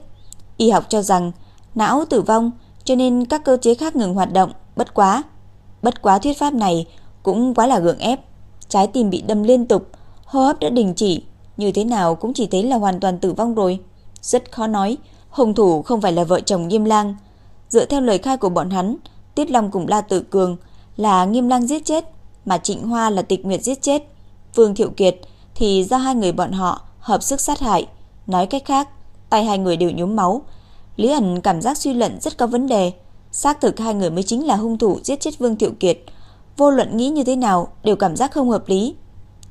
Y học cho rằng não tử vong cho nên các cơ chế khác ngừng hoạt động, bất quá. Bất quá thuyết pháp này cũng quá là gượng ép. Trái tim bị đâm liên tục, hô hấp đã đình chỉ, như thế nào cũng chỉ thấy là hoàn toàn tử vong rồi. Rất khó nói, hung thủ không phải là vợ chồng Nghiêm Lang. Dựa theo lời khai của bọn hắn, Tiết Long cùng La Tử Cường là Nghiêm Lang giết chết, mà Trịnh Hoa là Tịch Nguyệt giết chết. Vương Thiệu Kiệt thì do hai người bọn họ hợp sức sát hại. Nói cách khác, tay hai người đều nhuốm máu. Lý ẩn cảm giác suy luận rất có vấn đề. Xác thực hai người mới chính là hung thủ giết chết Vương Thiệu Kiệt. Vô luận nghĩ như thế nào đều cảm giác không hợp lý.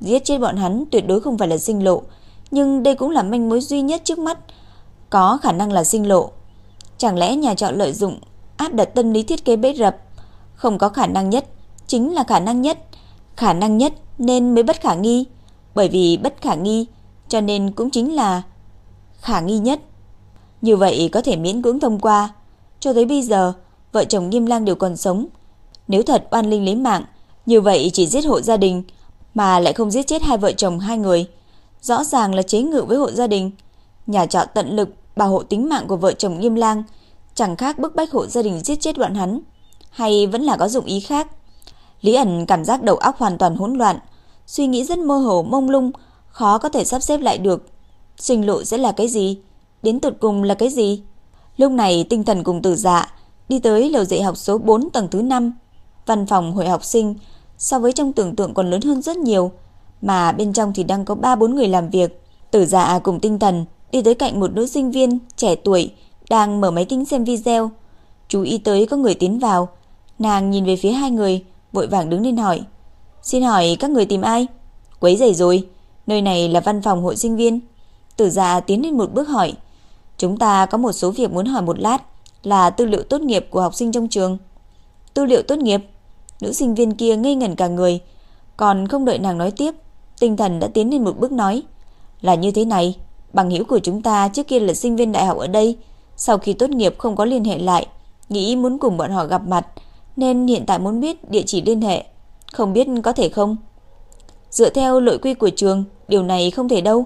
Giết chết bọn hắn tuyệt đối không phải là sinh lộ, nhưng đây cũng là manh mối duy nhất trước mắt. Có khả năng là sinh lộ. Chẳng lẽ nhà trọ lợi dụng áp đặt tâm lý thiết kế bẫy rập, không có khả năng nhất, chính là khả năng nhất, khả năng nhất nên mới bất khả nghi, bởi vì bất khả nghi cho nên cũng chính là khả nghi nhất. Như vậy có thể miễn cưỡng thông qua, cho tới bây giờ vợ chồng Nghiêm Lang đều còn sống. Nếu thật oan linh lấy mạng, như vậy chỉ giết hộ gia đình mà lại không giết chết hai vợ chồng hai người, rõ ràng là chế ngự với hộ gia đình. Nhà trọ tận lực bảo hộ tính mạng của vợ chồng Nghiêm Lang, chẳng khác bức bách hộ gia đình giết chết bọn hắn, hay vẫn là có dụng ý khác. Lý ẩn cảm giác đầu óc hoàn toàn hỗn loạn, suy nghĩ rất mơ hồ mông lung, khó có thể sắp xếp lại được. Sinh lộ sẽ là cái gì? Đến tụt cùng là cái gì? Lúc này tinh thần cùng tử dạ đi tới lầu dạy học số 4 tầng thứ 5. Văn phòng hội học sinh so với trong tưởng tượng còn lớn hơn rất nhiều, mà bên trong thì đang có 3-4 người làm việc. Tử dạ cùng tinh thần đi tới cạnh một nữ sinh viên trẻ tuổi đang mở máy tính xem video. Chú ý tới có người tiến vào, nàng nhìn về phía hai người, vội vàng đứng lên hỏi. Xin hỏi các người tìm ai? Quấy rầy rồi, nơi này là văn phòng hội sinh viên. Tử dạ tiến lên một bước hỏi. Chúng ta có một số việc muốn hỏi một lát, là tư liệu tốt nghiệp của học sinh trong trường. Tư liệu tốt nghiệp? Nữ sinh viên kia ngây ngẩn cả người, còn không đợi nàng nói tiếp, tinh thần đã tiến lên một bước nói. Là như thế này, bằng hữu của chúng ta trước kia là sinh viên đại học ở đây, sau khi tốt nghiệp không có liên hệ lại, nghĩ muốn cùng bọn họ gặp mặt, nên hiện tại muốn biết địa chỉ liên hệ. Không biết có thể không? Dựa theo nội quy của trường, điều này không thể đâu.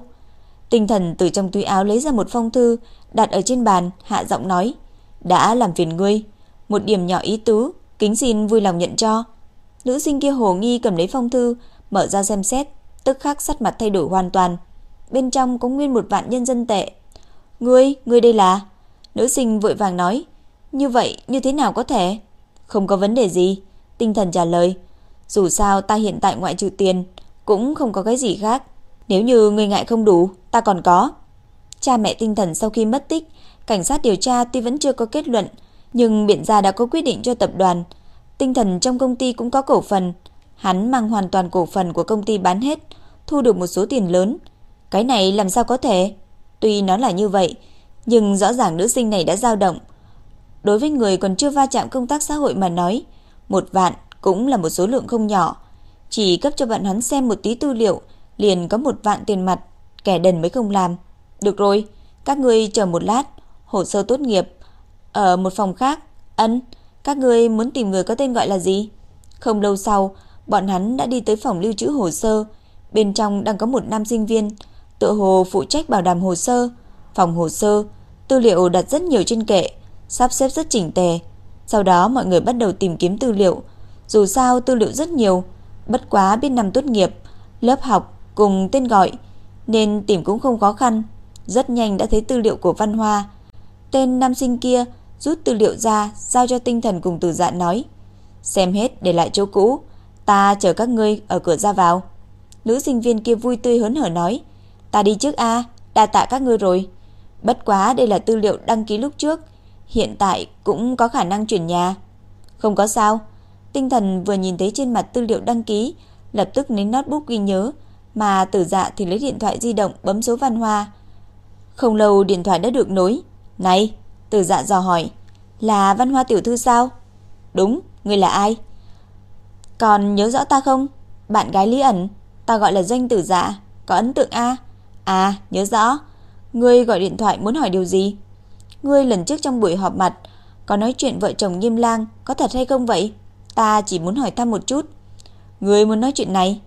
Tinh thần từ trong túi áo lấy ra một phong thư, đặt ở trên bàn, hạ giọng nói. Đã làm phiền ngươi. Một điểm nhỏ ý tứ, kính xin vui lòng nhận cho. Nữ sinh kia hồ nghi cầm lấy phong thư, mở ra xem xét, tức khắc sắc mặt thay đổi hoàn toàn. Bên trong có nguyên một vạn nhân dân tệ. Ngươi, ngươi đây là... Nữ sinh vội vàng nói. Như vậy, như thế nào có thể? Không có vấn đề gì. Tinh thần trả lời. Dù sao ta hiện tại ngoại trừ tiền, cũng không có cái gì khác. Nếu như ngươi ngại không đủ, ta còn có. Cha mẹ tinh thần sau khi mất tích, cảnh sát điều tra tuy vẫn chưa có kết luận, nhưng biện gia đã có quyết định cho tập đoàn. Tinh thần trong công ty cũng có cổ phần. Hắn mang hoàn toàn cổ phần của công ty bán hết, thu được một số tiền lớn. Cái này làm sao có thể? Tuy nó là như vậy, nhưng rõ ràng nữ sinh này đã dao động. Đối với người còn chưa va chạm công tác xã hội mà nói, một vạn cũng là một số lượng không nhỏ. Chỉ cấp cho bạn hắn xem một tí tư liệu, liền có một vạn tiền mặt, kẻ đần mới không làm. Được rồi, các ngươi chờ một lát, hồ sơ tốt nghiệp. Ở một phòng khác, ấn các ngươi muốn tìm người có tên gọi là gì? Không lâu sau, bọn hắn đã đi tới phòng lưu trữ hồ sơ. Bên trong đang có một nam sinh viên, tự hồ phụ trách bảo đảm hồ sơ. Phòng hồ sơ, tư liệu đặt rất nhiều trên kệ, sắp xếp rất chỉnh tề. Sau đó mọi người bắt đầu tìm kiếm tư liệu. Dù sao tư liệu rất nhiều, bất quá biết năm tốt nghiệp, lớp học cùng tên gọi, nên tìm cũng không khó khăn. Rất nhanh đã thấy tư liệu của Văn Hoa. Tên nam sinh kia rút tư liệu ra, giao cho tinh thần cùng từ dạ nói. Xem hết để lại chỗ cũ, ta chờ các ngươi ở cửa ra vào. Nữ sinh viên kia vui tươi hớn hở nói. Ta đi trước a đa tạ các ngươi rồi. Bất quá đây là tư liệu đăng ký lúc trước, hiện tại cũng có khả năng chuyển nhà. Không có sao. Tinh thần vừa nhìn thấy trên mặt tư liệu đăng ký, lập tức lấy notebook ghi nhớ, mà tử dạ thì lấy điện thoại di động bấm số văn hoa. Không lâu điện thoại đã được nối. Này, tử dạ dò hỏi, là văn hoa tiểu thư sao? Đúng, người là ai? Còn nhớ rõ ta không? Bạn gái Lý ẩn, ta gọi là doanh tử dạ, có ấn tượng a? À, nhớ rõ. Ngươi gọi điện thoại muốn hỏi điều gì? Ngươi lần trước trong buổi họp mặt có nói chuyện vợ chồng Nghiêm Lang có thật hay không vậy? Ta chỉ muốn hỏi thăm một chút. Ngươi muốn nói chuyện này?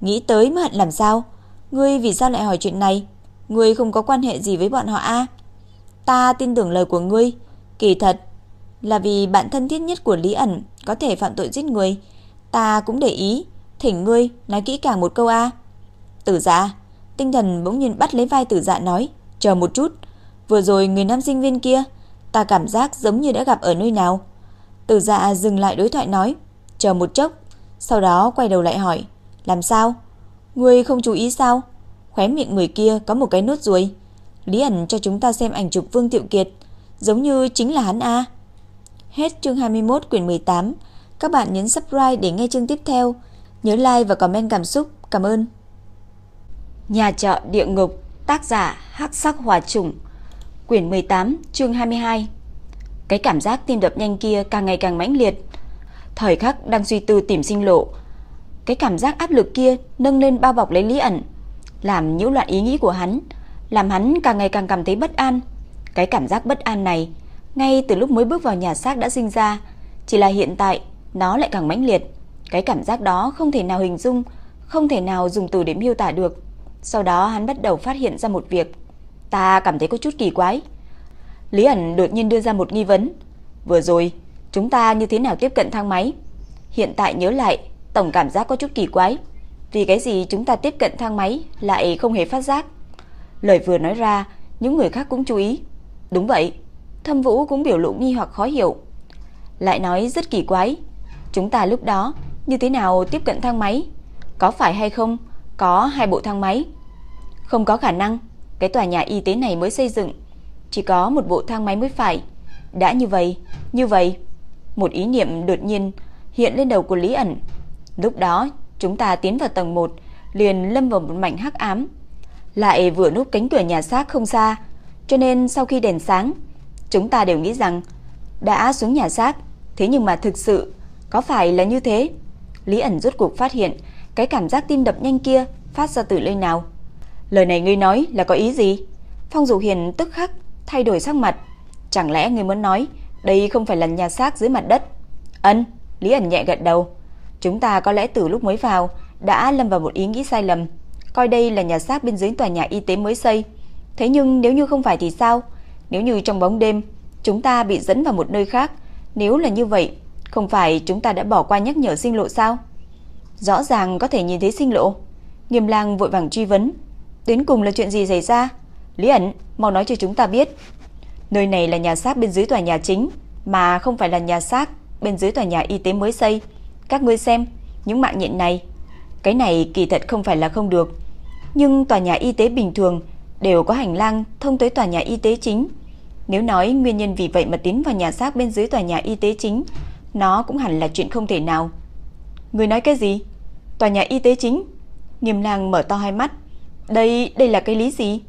Nghĩ tới mà hận làm sao? Ngươi vì sao lại hỏi chuyện này? Ngươi không có quan hệ gì với bọn họ a? À? Ta tin tưởng lời của ngươi, kỳ thật là vì bạn thân thiết nhất của Lý ẩn có thể phạm tội giết người, ta cũng để ý, thỉnh ngươi nói kỹ càng một câu a. Tử Dạ, tinh thần bỗng nhiên bắt lấy vai Tử Dạ nói, chờ một chút, vừa rồi người nam sinh viên kia, ta cảm giác giống như đã gặp ở nơi nào. Tử Dạ dừng lại đối thoại nói, chờ một chốc, sau đó quay đầu lại hỏi, làm sao? Ngươi không chú ý sao? Khóe miệng người kia có một cái nốt ruồi. Lý ẩn cho chúng ta xem ảnh chụp Vương Tiệu Kiệt, giống như chính là hắn a. Hết chương 21 quyển 18. Các bạn nhấn subscribe để nghe chương tiếp theo. Nhớ like và comment cảm xúc. Cảm ơn. Nhà trọ địa ngục, tác giả Hắc Sắc Hỏa Trùng, quyển 18, chương 22. Cái cảm giác tim đập nhanh kia càng ngày càng mãnh liệt. Thời khắc đang suy tư tìm sinh lộ, cái cảm giác áp lực kia nâng lên bao bọc lấy Lý ẩn, làm nhiễu loạn ý nghĩ của hắn, làm hắn càng ngày càng cảm thấy bất an. Cái cảm giác bất an này, ngay từ lúc mới bước vào nhà xác đã sinh ra, chỉ là hiện tại nó lại càng mãnh liệt. Cái cảm giác đó không thể nào hình dung, không thể nào dùng từ để miêu tả được. Sau đó hắn bắt đầu phát hiện ra một việc, ta cảm thấy có chút kỳ quái. Lý ẩn đột nhiên đưa ra một nghi vấn. Vừa rồi, chúng ta như thế nào tiếp cận thang máy? Hiện tại nhớ lại, tổng cảm giác có chút kỳ quái. Vì cái gì chúng ta tiếp cận thang máy lại không hề phát giác? Lời vừa nói ra, những người khác cũng chú ý. Đúng vậy, Thâm Vũ cũng biểu lộ nghi hoặc khó hiểu. Lại nói rất kỳ quái, chúng ta lúc đó như thế nào tiếp cận thang máy? Có phải hay không có hai bộ thang máy? Không có khả năng, cái tòa nhà y tế này mới xây dựng, chỉ có một bộ thang máy mới phải. Đã như vậy, như vậy, một ý niệm đột nhiên hiện lên đầu của Lý ẩn. Lúc đó, chúng ta tiến vào tầng 1, liền lâm vào một mảnh hắc ám. Lại vừa núp cánh cửa nhà xác không xa, cho nên sau khi đèn sáng, chúng ta đều nghĩ rằng đã xuống nhà xác, thế nhưng mà thực sự có phải là như thế? Lý ẩn rốt cuộc phát hiện cái cảm giác tim đập nhanh kia phát ra từ nơi nào. Lời này ngươi nói là có ý gì? Phong Dụ Hiền tức khắc thay đổi sắc mặt. Chẳng lẽ ngươi muốn nói đây không phải là nhà xác dưới mặt đất? Ân, Lý ẩn nhẹ gật đầu. Chúng ta có lẽ từ lúc mới vào đã lâm vào một ý nghĩ sai lầm, coi đây là nhà xác bên dưới tòa nhà y tế mới xây. Thế nhưng nếu như không phải thì sao? Nếu như trong bóng đêm chúng ta bị dẫn vào một nơi khác, nếu là như vậy, không phải chúng ta đã bỏ qua nhắc nhở sinh lộ sao? Rõ ràng có thể nhìn thấy sinh lộ. Nghiêm lang vội vàng truy vấn. Đến cùng là chuyện gì xảy ra? Lý ẩn, mau nói cho chúng ta biết. Nơi này là nhà xác bên dưới tòa nhà chính, mà không phải là nhà xác bên dưới tòa nhà y tế mới xây. Các ngươi xem, những mạng nhện này, cái này kỳ thật không phải là không được. Nhưng tòa nhà y tế bình thường đều có hành lang thông tới tòa nhà y tế chính. Nếu nói nguyên nhân vì vậy mà tiến vào nhà xác bên dưới tòa nhà y tế chính, nó cũng hẳn là chuyện không thể nào. Người nói cái gì? Tòa nhà y tế chính? Nghiêm lang mở to hai mắt. Đây, đây là cái lý gì?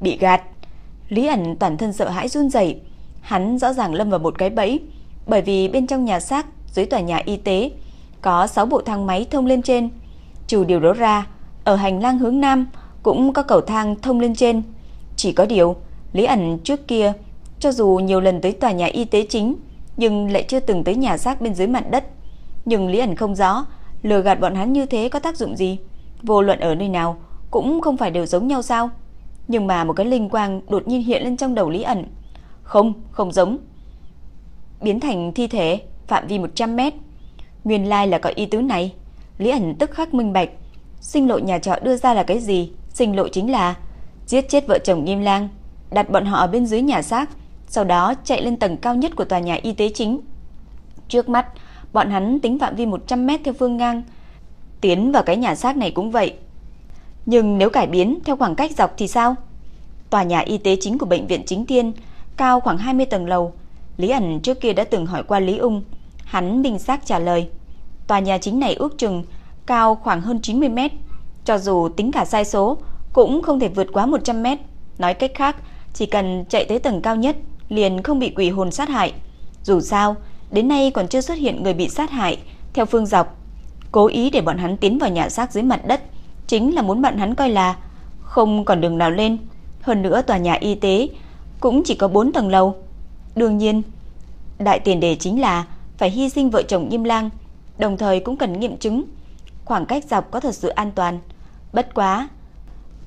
Bị gạt. Lý ẩn toàn thân sợ hãi run rẩy. Hắn rõ ràng lâm vào một cái bẫy, bởi vì bên trong nhà xác dưới tòa nhà y tế có 6 bộ thang máy thông lên trên. Trừ điều đó ra, ở hành lang hướng nam cũng có cầu thang thông lên trên. Chỉ có điều, Lý ẩn trước kia cho dù nhiều lần tới tòa nhà y tế chính, nhưng lại chưa từng tới nhà xác bên dưới mặt đất. Nhưng Lý ẩn không rõ, lừa gạt bọn hắn như thế có tác dụng gì? Vô luận ở nơi nào cũng không phải đều giống nhau sao? Nhưng mà một cái linh quang đột nhiên hiện lên trong đầu Lý ẩn. Không, không giống. Biến thành thi thể phạm vi 100 mét. Nguyên lai là có ý tứ này. Lý ẩn tức khắc minh bạch. Sinh lộ nhà trọ đưa ra là cái gì? Sinh lộ chính là giết chết vợ chồng Nghiêm Lang, đặt bọn họ ở bên dưới nhà xác, sau đó chạy lên tầng cao nhất của tòa nhà y tế chính. Trước mắt, bọn hắn tính phạm vi 100 mét theo phương ngang, tiến vào cái nhà xác này cũng vậy. Nhưng nếu cải biến theo khoảng cách dọc thì sao? Tòa nhà y tế chính của bệnh viện Chính Thiên cao khoảng 20 tầng lầu. Lý ẩn trước kia đã từng hỏi qua Lý Ung, hắn bình xác trả lời. Tòa nhà chính này ước chừng cao khoảng hơn 90 mét, cho dù tính cả sai số cũng không thể vượt quá 100 mét. Nói cách khác, chỉ cần chạy tới tầng cao nhất liền không bị quỷ hồn sát hại. Dù sao, đến nay còn chưa xuất hiện người bị sát hại theo phương dọc. Cố ý để bọn hắn tiến vào nhà xác dưới mặt đất, chính là muốn bọn hắn coi là không còn đường nào lên. Hơn nữa tòa nhà y tế cũng chỉ có 4 tầng lầu. Đương nhiên, đại tiền đề chính là phải hy sinh vợ chồng nghiêm Lang, đồng thời cũng cần nghiệm chứng khoảng cách dọc có thật sự an toàn. Bất quá,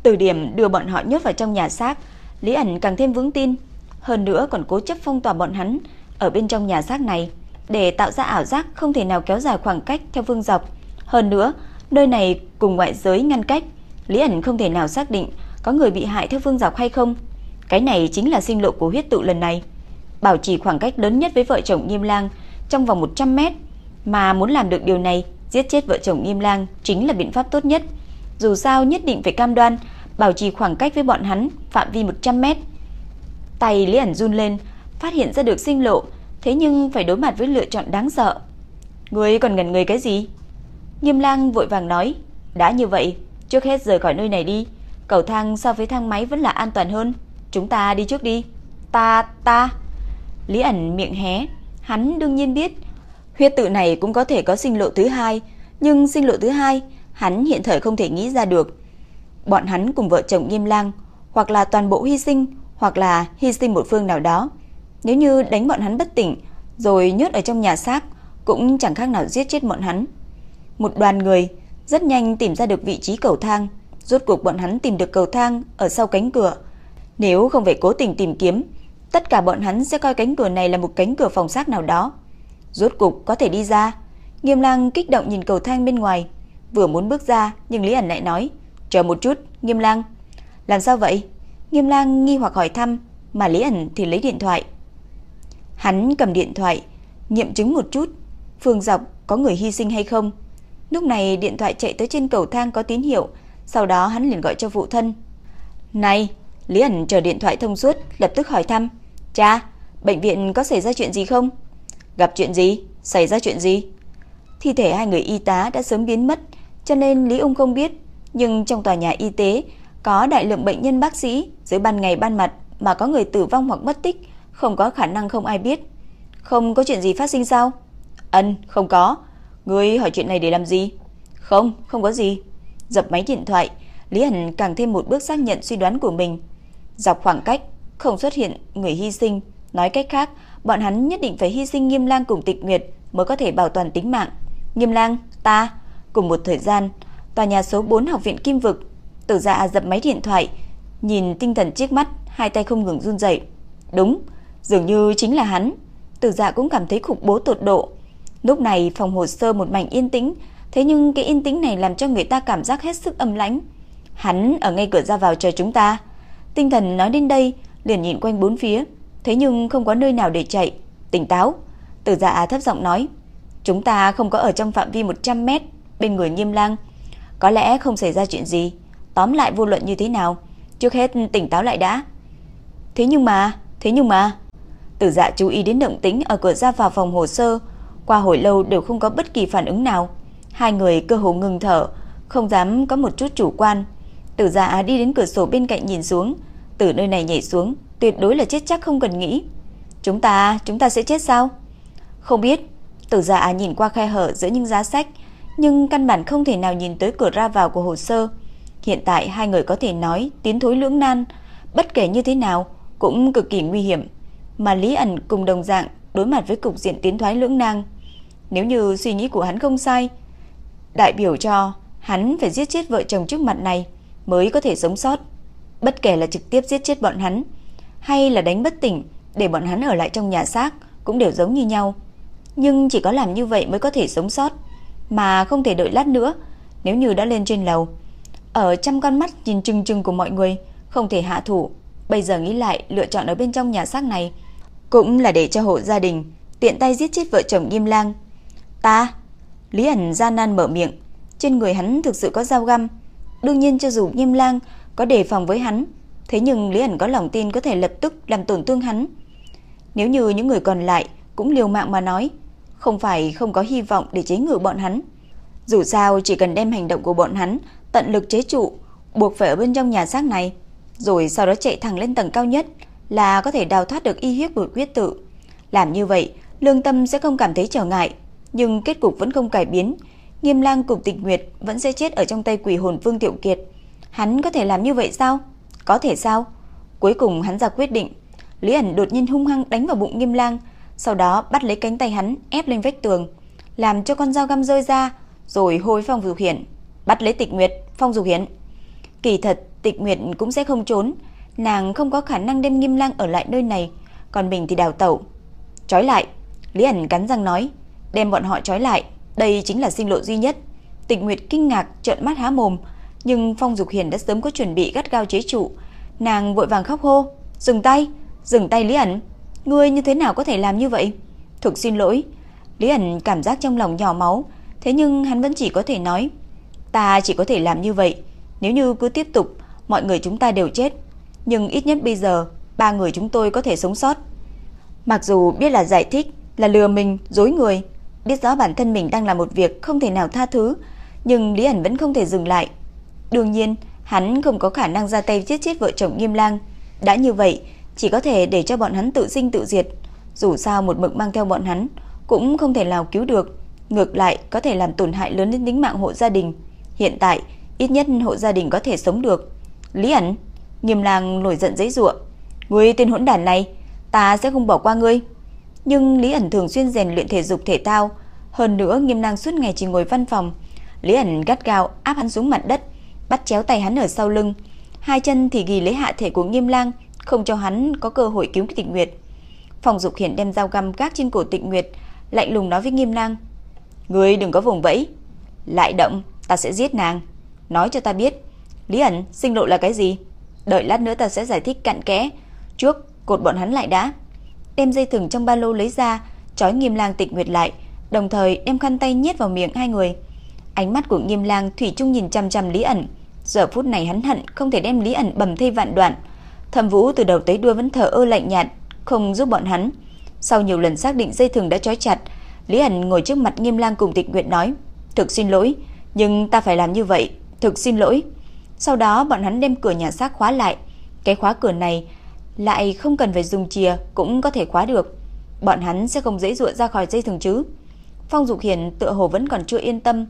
Từ điểm đưa bọn họ nhốt vào trong nhà xác, Lý ẩn càng thêm vững tin, hơn nữa còn cố chấp phong tỏa bọn hắn ở bên trong nhà xác này để tạo ra ảo giác không thể nào kéo dài khoảng cách theo phương dọc. Hơn nữa, nơi này cùng ngoại giới ngăn cách, Lý ẩn không thể nào xác định có người bị hại theo phương dọc hay không. Cái này chính là sinh lộ của huyết tụ lần này. Bảo trì khoảng cách lớn nhất với vợ chồng Nghiêm Lang trong vòng 100 mét, mà muốn làm được điều này, giết chết vợ chồng Nghiêm Lang chính là biện pháp tốt nhất. Dù sao nhất định phải cam đoan bảo trì khoảng cách với bọn hắn phạm vi 100 mét. Tay Lý ẩn run lên, phát hiện ra được sinh lộ, thế nhưng phải đối mặt với lựa chọn đáng sợ. Ngươi còn ngần người cái gì? Nghiêm Lang vội vàng nói, đã như vậy, trước hết rời khỏi nơi này đi, cầu thang so với thang máy vẫn là an toàn hơn, chúng ta đi trước đi. Ta, ta. Lý ẩn miệng hé, hắn đương nhiên biết, huyết tự này cũng có thể có sinh lộ thứ hai, nhưng sinh lộ thứ hai, hắn hiện thời không thể nghĩ ra được. Bọn hắn cùng vợ chồng Nghiêm Lang, hoặc là toàn bộ hy sinh, hoặc là hy sinh một phương nào đó. Nếu như đánh bọn hắn bất tỉnh, rồi nhốt ở trong nhà xác, cũng chẳng khác nào giết chết bọn hắn. Một đoàn người rất nhanh tìm ra được vị trí cầu thang, rốt cuộc bọn hắn tìm được cầu thang ở sau cánh cửa. Nếu không phải cố tình tìm kiếm, tất cả bọn hắn sẽ coi cánh cửa này là một cánh cửa phòng xác nào đó. Rốt cục có thể đi ra. Nghiêm Lang kích động nhìn cầu thang bên ngoài, vừa muốn bước ra nhưng Lý ẩn lại nói: "Chờ một chút, Nghiêm Lang." "Làm sao vậy?" Nghiêm Lang nghi hoặc hỏi thăm, mà Lý ẩn thì lấy điện thoại. Hắn cầm điện thoại, nghiệm chứng một chút, phương dọc có người hy sinh hay không. Lúc này điện thoại chạy tới trên cầu thang có tín hiệu, sau đó hắn liền gọi cho phụ thân. "Này, Lý ẩn chờ điện thoại thông suốt, lập tức hỏi thăm, "Cha, bệnh viện có xảy ra chuyện gì không?" "Gặp chuyện gì? Xảy ra chuyện gì?" Thi thể hai người y tá đã sớm biến mất, cho nên Lý Ung không biết, nhưng trong tòa nhà y tế có đại lượng bệnh nhân bác sĩ, dưới ban ngày ban mặt mà có người tử vong hoặc mất tích, không có khả năng không ai biết. Không có chuyện gì phát sinh sao? Ân, không có. Ngươi hỏi chuyện này để làm gì? Không, không có gì. Dập máy điện thoại, Lý Hẳn càng thêm một bước xác nhận suy đoán của mình. Dọc khoảng cách, không xuất hiện người hy sinh. Nói cách khác, bọn hắn nhất định phải hy sinh Nghiêm Lang cùng Tịch Nguyệt mới có thể bảo toàn tính mạng. Nghiêm Lang, ta, cùng một thời gian, tòa nhà số 4 học viện Kim Vực, Tử Dạ dập máy điện thoại, nhìn tinh thần trước mắt, hai tay không ngừng run rẩy. Đúng, dường như chính là hắn. Tử Dạ cũng cảm thấy khủng bố tột độ. Lúc này phòng hồ sơ một mảnh yên tĩnh, thế nhưng cái yên tĩnh này làm cho người ta cảm giác hết sức âm lãnh. Hắn ở ngay cửa ra vào chờ chúng ta. Tinh thần nói đến đây, liền nhìn quanh bốn phía, thế nhưng không có nơi nào để chạy. Tỉnh táo, Tử Dạ thấp giọng nói, chúng ta không có ở trong phạm vi 100 mét bên người Nghiêm Lang, có lẽ không xảy ra chuyện gì. Tóm lại vô luận như thế nào, trước hết tỉnh táo lại đã. Thế nhưng mà, thế nhưng mà, Tử Dạ chú ý đến động tĩnh ở cửa ra vào phòng hồ sơ, qua hồi lâu đều không có bất kỳ phản ứng nào. Hai người cơ hồ ngừng thở, không dám có một chút chủ quan. Tử Dạ đi đến cửa sổ bên cạnh nhìn xuống, từ nơi này nhảy xuống, tuyệt đối là chết chắc không cần nghĩ. Chúng ta, chúng ta sẽ chết sao? Không biết. Tử Dạ nhìn qua khe hở giữa những giá sách, nhưng căn bản không thể nào nhìn tới cửa ra vào của hồ sơ. Hiện tại hai người có thể nói tiến thối lưỡng nan, bất kể như thế nào cũng cực kỳ nguy hiểm, mà Lý ẩn cùng đồng dạng đối mặt với cục diện tiến thoái lưỡng nan. Nếu như suy nghĩ của hắn không sai, đại biểu cho hắn phải giết chết vợ chồng trước mặt này mới có thể sống sót. Bất kể là trực tiếp giết chết bọn hắn hay là đánh bất tỉnh để bọn hắn ở lại trong nhà xác cũng đều giống như nhau. Nhưng chỉ có làm như vậy mới có thể sống sót, mà không thể đợi lát nữa. Nếu như đã lên trên lầu, ở trăm con mắt nhìn chừng chừng của mọi người, không thể hạ thủ. Bây giờ nghĩ lại, lựa chọn ở bên trong nhà xác này cũng là để cho hộ gia đình tiện tay giết chết vợ chồng Nghiêm Lang. Ta, Lý ẩn gian nan mở miệng, trên người hắn thực sự có dao găm. Đương nhiên cho dù Nghiêm Lang có đề phòng với hắn, thế nhưng Lý ẩn có lòng tin có thể lập tức làm tổn thương hắn. Nếu như những người còn lại cũng liều mạng mà nói, không phải không có hy vọng để chế ngự bọn hắn. Dù sao chỉ cần đem hành động của bọn hắn tận lực chế trụ, buộc phải ở bên trong nhà xác này, rồi sau đó chạy thẳng lên tầng cao nhất là có thể đào thoát được y hiếp của quyết tự. Làm như vậy, lương tâm sẽ không cảm thấy trở ngại, nhưng kết cục vẫn không cải biến. Nghiêm Lang cùng Tịch Nguyệt vẫn sẽ chết ở trong tay quỷ hồn Vương Tiểu Kiệt. Hắn có thể làm như vậy sao? Có thể sao? Cuối cùng hắn ra quyết định. Lý ẩn đột nhiên hung hăng đánh vào bụng Nghiêm Lang, sau đó bắt lấy cánh tay hắn ép lên vách tường, làm cho con dao găm rơi ra, rồi hôi phong dục hiển, bắt lấy Tịch Nguyệt, phong dục hiển. Kỳ thật, Tịch Nguyệt cũng sẽ không trốn, nàng không có khả năng đem Nghiêm Lang ở lại nơi này, còn mình thì đào tẩu. Trói lại, Lý ẩn cắn răng nói, đem bọn họ trói lại, đây chính là sinh lộ duy nhất. Tịch Nguyệt kinh ngạc trợn mắt há mồm, nhưng Phong Dục Hiền đã sớm có chuẩn bị gắt gao chế trụ, nàng vội vàng khóc hô, "Dừng tay, dừng tay Lý ẩn, ngươi như thế nào có thể làm như vậy?" "Thực xin lỗi." Lý ẩn cảm giác trong lòng nhỏ máu, thế nhưng hắn vẫn chỉ có thể nói, "Ta chỉ có thể làm như vậy, nếu như cứ tiếp tục, mọi người chúng ta đều chết, nhưng ít nhất bây giờ ba người chúng tôi có thể sống sót." Mặc dù biết là giải thích, là lừa mình, dối người, biết rõ bản thân mình đang làm một việc không thể nào tha thứ, nhưng Lý ẩn vẫn không thể dừng lại. Đương nhiên, hắn không có khả năng ra tay giết chết vợ chồng Nghiêm Lang. Đã như vậy, chỉ có thể để cho bọn hắn tự sinh tự diệt. Dù sao một mực mang theo bọn hắn cũng không thể nào cứu được, ngược lại có thể làm tổn hại lớn đến tính mạng hộ gia đình. Hiện tại, ít nhất hộ gia đình có thể sống được. Lý ẩn, Nghiêm Lang nổi giận giấy giụa, "Ngươi tên hỗn đản này, ta sẽ không bỏ qua ngươi." Nhưng Lý ẩn thường xuyên rèn luyện thể dục thể thao, hơn nữa Nghiêm Lang suốt ngày chỉ ngồi văn phòng. Lý ẩn gắt gao áp hắn xuống mặt đất, bắt chéo tay hắn ở sau lưng, hai chân thì ghi lấy hạ thể của Nghiêm Lang, không cho hắn có cơ hội cứu Tịch Nguyệt. Phòng Dục Hiển đem dao găm gác trên cổ Tịch Nguyệt, lạnh lùng nói với Nghiêm Lang: "Ngươi đừng có vùng vẫy, lại động, ta sẽ giết nàng. Nói cho ta biết, Lý ẩn, sinh lộ là cái gì? Đợi lát nữa ta sẽ giải thích cặn kẽ. Trước cột bọn hắn lại đã." Đem dây thừng trong ba lô lấy ra, trói Nghiêm Lang Tịch Nguyệt lại, đồng thời đem khăn tay nhét vào miệng hai người. Ánh mắt của Nghiêm Lang thủy chung nhìn chăm chăm Lý ẩn, Giờ phút này hắn hận không thể đem Lý ẩn bầm thây vạn đoạn. Thẩm Vũ từ đầu tới đuôi vẫn thở ơ lạnh nhạt, không giúp bọn hắn. Sau nhiều lần xác định dây thừng đã trói chặt, Lý ẩn ngồi trước mặt Nghiêm Lang cùng Tịch Nguyệt nói: "Thực xin lỗi, nhưng ta phải làm như vậy, thực xin lỗi." Sau đó bọn hắn đem cửa nhà xác khóa lại. Cái khóa cửa này lại không cần phải dùng chìa cũng có thể khóa được. Bọn hắn sẽ không dễ dụa ra khỏi dây thừng chứ? Phong Dục Hiền tựa hồ vẫn còn chưa yên tâm.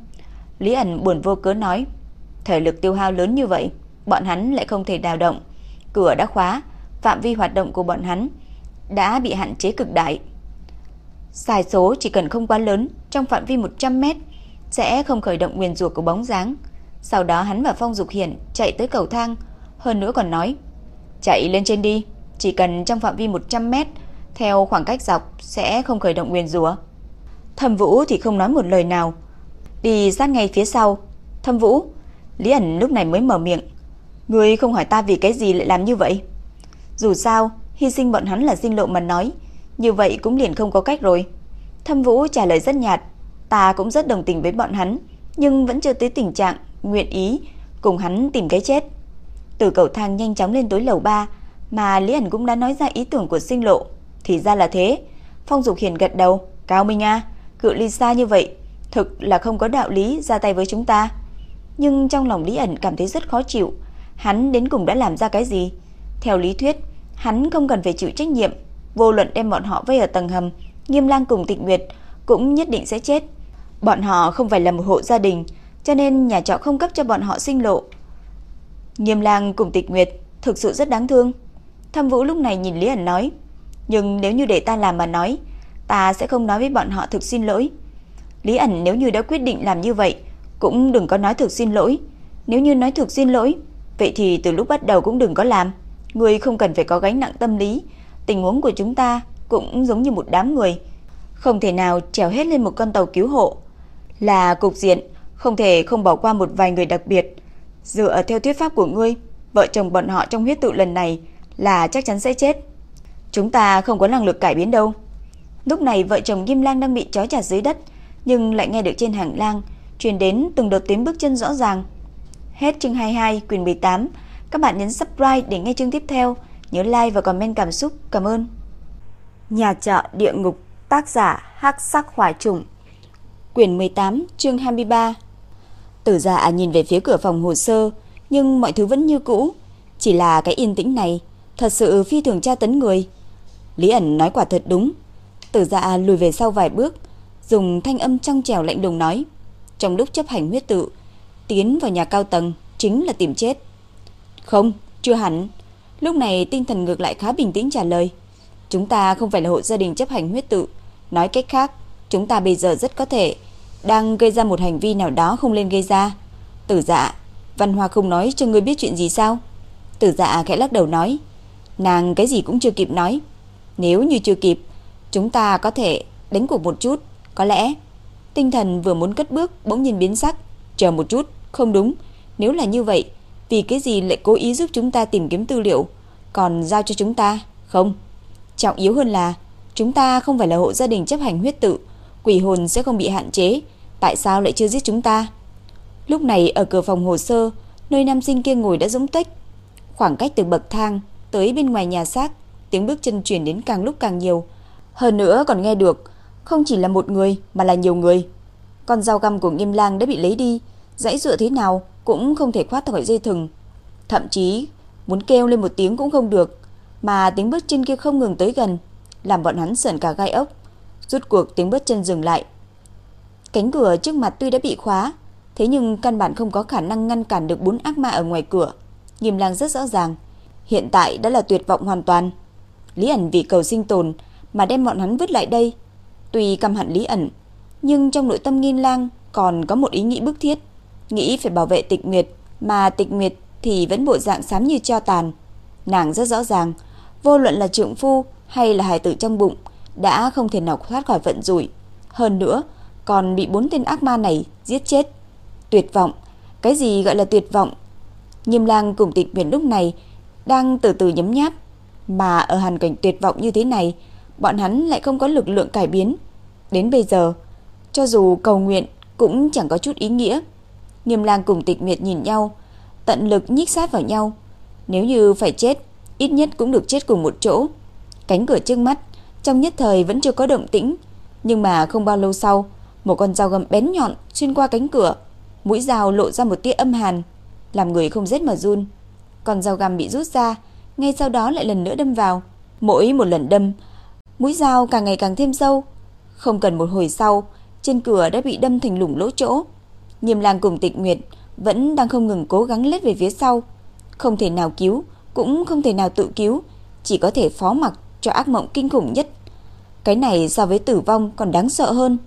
Lý ẩn buồn vô cớ nói: Thể lực tiêu hao lớn như vậy, bọn hắn lại không thể đào động. Cửa đã khóa, phạm vi hoạt động của bọn hắn đã bị hạn chế cực đại. Sai số chỉ cần không quá lớn, trong phạm vi 100 mét sẽ không khởi động nguyên ruột của bóng dáng. Sau đó hắn và Phong Dục Hiển chạy tới cầu thang, hơn nữa còn nói: "Chạy lên trên đi, chỉ cần trong phạm vi 100 mét, theo khoảng cách dọc sẽ không khởi động nguyên rùa." Thẩm Vũ thì không nói một lời nào, đi sát ngay phía sau. "Thẩm Vũ, Lý ẩn lúc này mới mở miệng. người không hỏi ta vì cái gì lại làm như vậy? Dù sao, hy sinh bọn hắn là sinh lộ mà nói, như vậy cũng liền không có cách rồi. Thâm Vũ trả lời rất nhạt, ta cũng rất đồng tình với bọn hắn, nhưng vẫn chưa tới tình trạng nguyện ý cùng hắn tìm cái chết. Từ cầu thang nhanh chóng lên tối lầu 3, mà Lý ẩn cũng đã nói ra ý tưởng của sinh lộ. Thì ra là thế. Phong Dục Hiền gật đầu, Cao Minh A, cự ly xa như vậy, thực là không có đạo lý ra tay với chúng ta nhưng trong lòng Lý ẩn cảm thấy rất khó chịu. Hắn đến cùng đã làm ra cái gì? Theo lý thuyết, hắn không cần phải chịu trách nhiệm, vô luận đem bọn họ vây ở tầng hầm, Nghiêm Lang cùng Tịch Nguyệt cũng nhất định sẽ chết. Bọn họ không phải là một hộ gia đình, cho nên nhà trọ không cấp cho bọn họ sinh lộ. Nghiêm Lang cùng Tịch Nguyệt thực sự rất đáng thương. Thâm Vũ lúc này nhìn Lý ẩn nói, nhưng nếu như để ta làm mà nói, ta sẽ không nói với bọn họ thực xin lỗi. Lý ẩn nếu như đã quyết định làm như vậy, cũng đừng có nói thực xin lỗi. Nếu như nói thực xin lỗi, vậy thì từ lúc bắt đầu cũng đừng có làm. Người không cần phải có gánh nặng tâm lý. Tình huống của chúng ta cũng giống như một đám người. Không thể nào trèo hết lên một con tàu cứu hộ. Là cục diện, không thể không bỏ qua một vài người đặc biệt. Dựa theo thuyết pháp của ngươi, vợ chồng bọn họ trong huyết tụ lần này là chắc chắn sẽ chết. Chúng ta không có năng lực cải biến đâu. Lúc này vợ chồng Kim Lang đang bị trói chặt dưới đất, nhưng lại nghe được trên hành lang truyền đến từng đợt tiếng bước chân rõ ràng. Hết chương 22, quyển 18. Các bạn nhấn subscribe để nghe chương tiếp theo. Nhớ like và comment cảm xúc. Cảm ơn. Nhà trọ địa ngục, tác giả Hắc Sắc Hỏa Trùng. Quyển 18, chương 23. Tử Dạ nhìn về phía cửa phòng hồ sơ, nhưng mọi thứ vẫn như cũ, chỉ là cái yên tĩnh này thật sự phi thường tra tấn người. Lý ẩn nói quả thật đúng. Tử Dạ lùi về sau vài bước, dùng thanh âm trong trẻo lạnh lùng nói: trong lúc chấp hành huyết tự, tiến vào nhà cao tầng chính là tìm chết. Không, chưa hẳn. Lúc này tinh thần ngược lại khá bình tĩnh trả lời. Chúng ta không phải là hộ gia đình chấp hành huyết tự. Nói cách khác, chúng ta bây giờ rất có thể đang gây ra một hành vi nào đó không nên gây ra. Tử dạ, Văn Hoa không nói cho ngươi biết chuyện gì sao? Tử dạ khẽ lắc đầu nói. Nàng cái gì cũng chưa kịp nói. Nếu như chưa kịp, chúng ta có thể đánh cuộc một chút. Có lẽ, tinh thần vừa muốn cất bước bỗng nhiên biến sắc. Chờ một chút, không đúng. Nếu là như vậy, vì cái gì lại cố ý giúp chúng ta tìm kiếm tư liệu, còn giao cho chúng ta? Không. Trọng yếu hơn là, chúng ta không phải là hộ gia đình chấp hành huyết tự, quỷ hồn sẽ không bị hạn chế. Tại sao lại chưa giết chúng ta? Lúc này ở cửa phòng hồ sơ, nơi nam sinh kia ngồi đã dũng tách. Khoảng cách từ bậc thang tới bên ngoài nhà xác, tiếng bước chân truyền đến càng lúc càng nhiều. Hơn nữa còn nghe được, không chỉ là một người mà là nhiều người. Con dao găm của Nghiêm Lang đã bị lấy đi, dãy dựa thế nào cũng không thể thoát khỏi dây thừng. Thậm chí muốn kêu lên một tiếng cũng không được, mà tiếng bước chân kia không ngừng tới gần, làm bọn hắn sởn cả gai ốc. Rút cuộc tiếng bước chân dừng lại. Cánh cửa trước mặt tuy đã bị khóa, thế nhưng căn bản không có khả năng ngăn cản được bốn ác ma ở ngoài cửa. Nghiêm Lang rất rõ ràng, hiện tại đã là tuyệt vọng hoàn toàn. Lý ẩn vì cầu sinh tồn mà đem bọn hắn vứt lại đây. Tuy căm hận Lý ẩn, nhưng trong nội tâm Nghiên Lang còn có một ý nghĩ bức thiết, nghĩ phải bảo vệ Tịch Nguyệt, mà Tịch Nguyệt thì vẫn bộ dạng xám như cho tàn. Nàng rất rõ ràng, vô luận là trượng phu hay là hài tử trong bụng, đã không thể nào thoát khỏi vận rủi. Hơn nữa, còn bị bốn tên ác ma này giết chết. Tuyệt vọng, cái gì gọi là tuyệt vọng? Nghiêm Lang cùng Tịch Uyển lúc này đang từ từ nhấm nháp, mà ở hoàn cảnh tuyệt vọng như thế này, bọn hắn lại không có lực lượng cải biến. Đến bây giờ, cho dù cầu nguyện cũng chẳng có chút ý nghĩa. Nghiêm Lang cùng Tịch Miệt nhìn nhau, tận lực nhích sát vào nhau. Nếu như phải chết, ít nhất cũng được chết cùng một chỗ. Cánh cửa trước mắt, trong nhất thời vẫn chưa có động tĩnh, nhưng mà không bao lâu sau, một con dao găm bén nhọn xuyên qua cánh cửa, mũi dao lộ ra một tia âm hàn, làm người không rét mà run. Con dao găm bị rút ra, ngay sau đó lại lần nữa đâm vào. Mỗi một lần đâm, mũi dao càng ngày càng thêm sâu. Không cần một hồi sau, trên cửa đã bị đâm thành lủng lỗ chỗ. Nghiêm Lang cùng Tịch Nguyệt vẫn đang không ngừng cố gắng lết về phía sau, không thể nào cứu, cũng không thể nào tự cứu, chỉ có thể phó mặc cho ác mộng kinh khủng nhất. Cái này so với tử vong còn đáng sợ hơn.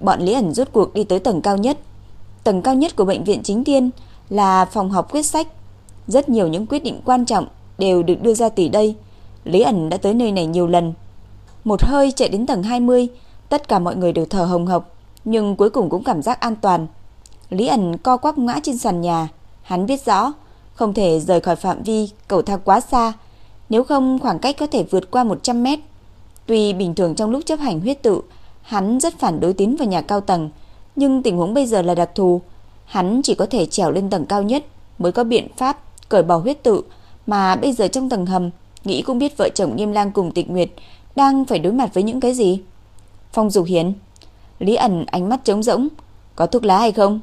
Bọn Lý ẩn rút cuộc đi tới tầng cao nhất. Tầng cao nhất của bệnh viện chính thiên là phòng học quyết sách. Rất nhiều những quyết định quan trọng đều được đưa ra từ đây. Lý ẩn đã tới nơi này nhiều lần. Một hơi chạy đến tầng 20, tất cả mọi người đều thở hồng hộc, nhưng cuối cùng cũng cảm giác an toàn. Lý ẩn co quắp ngã trên sàn nhà, hắn biết rõ không thể rời khỏi phạm vi cầu thang quá xa, nếu không khoảng cách có thể vượt qua 100 mét. Tuy bình thường trong lúc chấp hành huyết tự, hắn rất phản đối tiến vào nhà cao tầng, nhưng tình huống bây giờ là đặc thù, hắn chỉ có thể trèo lên tầng cao nhất mới có biện pháp cởi bỏ huyết tự, mà bây giờ trong tầng hầm, nghĩ cũng biết vợ chồng Nghiêm Lang cùng Tịch Nguyệt đang phải đối mặt với những cái gì. Phong Dục Hiền, Lý ẩn ánh mắt trống rỗng, có thuốc lá hay không?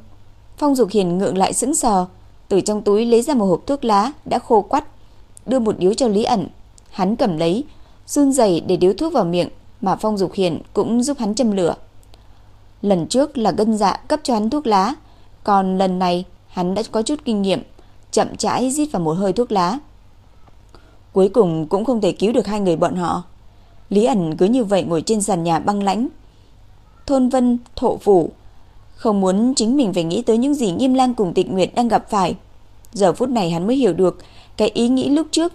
Phong Dục Hiền ngượng lại sững sờ, từ trong túi lấy ra một hộp thuốc lá đã khô quắt, đưa một điếu cho Lý ẩn. Hắn cầm lấy, run dày để điếu thuốc vào miệng, mà Phong Dục Hiền cũng giúp hắn châm lửa. Lần trước là gân dạ cấp cho hắn thuốc lá, còn lần này hắn đã có chút kinh nghiệm, chậm chãi rít vào một hơi thuốc lá. Cuối cùng cũng không thể cứu được hai người bọn họ. Lý ẩn cứ như vậy ngồi trên sàn nhà băng lãnh. Thôn Vân, Thộ Phủ, không muốn chính mình phải nghĩ tới những gì Nghiêm Lang cùng Tịch Nguyệt đang gặp phải. Giờ phút này hắn mới hiểu được cái ý nghĩ lúc trước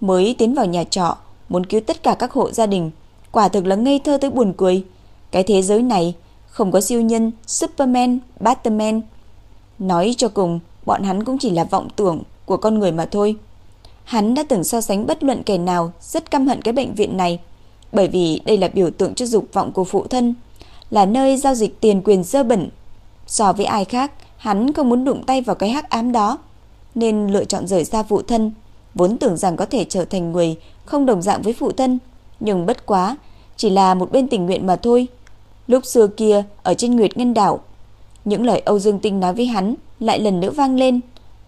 mới tiến vào nhà trọ, muốn cứu tất cả các hộ gia đình, quả thực là ngây thơ tới buồn cười. Cái thế giới này không có siêu nhân, Superman, Batman. Nói cho cùng, bọn hắn cũng chỉ là vọng tưởng của con người mà thôi. Hắn đã từng so sánh bất luận kẻ nào rất căm hận cái bệnh viện này, bởi vì đây là biểu tượng cho dục vọng của phụ thân, là nơi giao dịch tiền quyền dơ bẩn. So với ai khác, hắn không muốn đụng tay vào cái hắc ám đó, nên lựa chọn rời xa phụ thân, vốn tưởng rằng có thể trở thành người không đồng dạng với phụ thân, nhưng bất quá, chỉ là một bên tình nguyện mà thôi. Lúc xưa kia ở trên Nguyệt Ngân đảo, những lời Âu Dương Tinh nói với hắn lại lần nữa vang lên.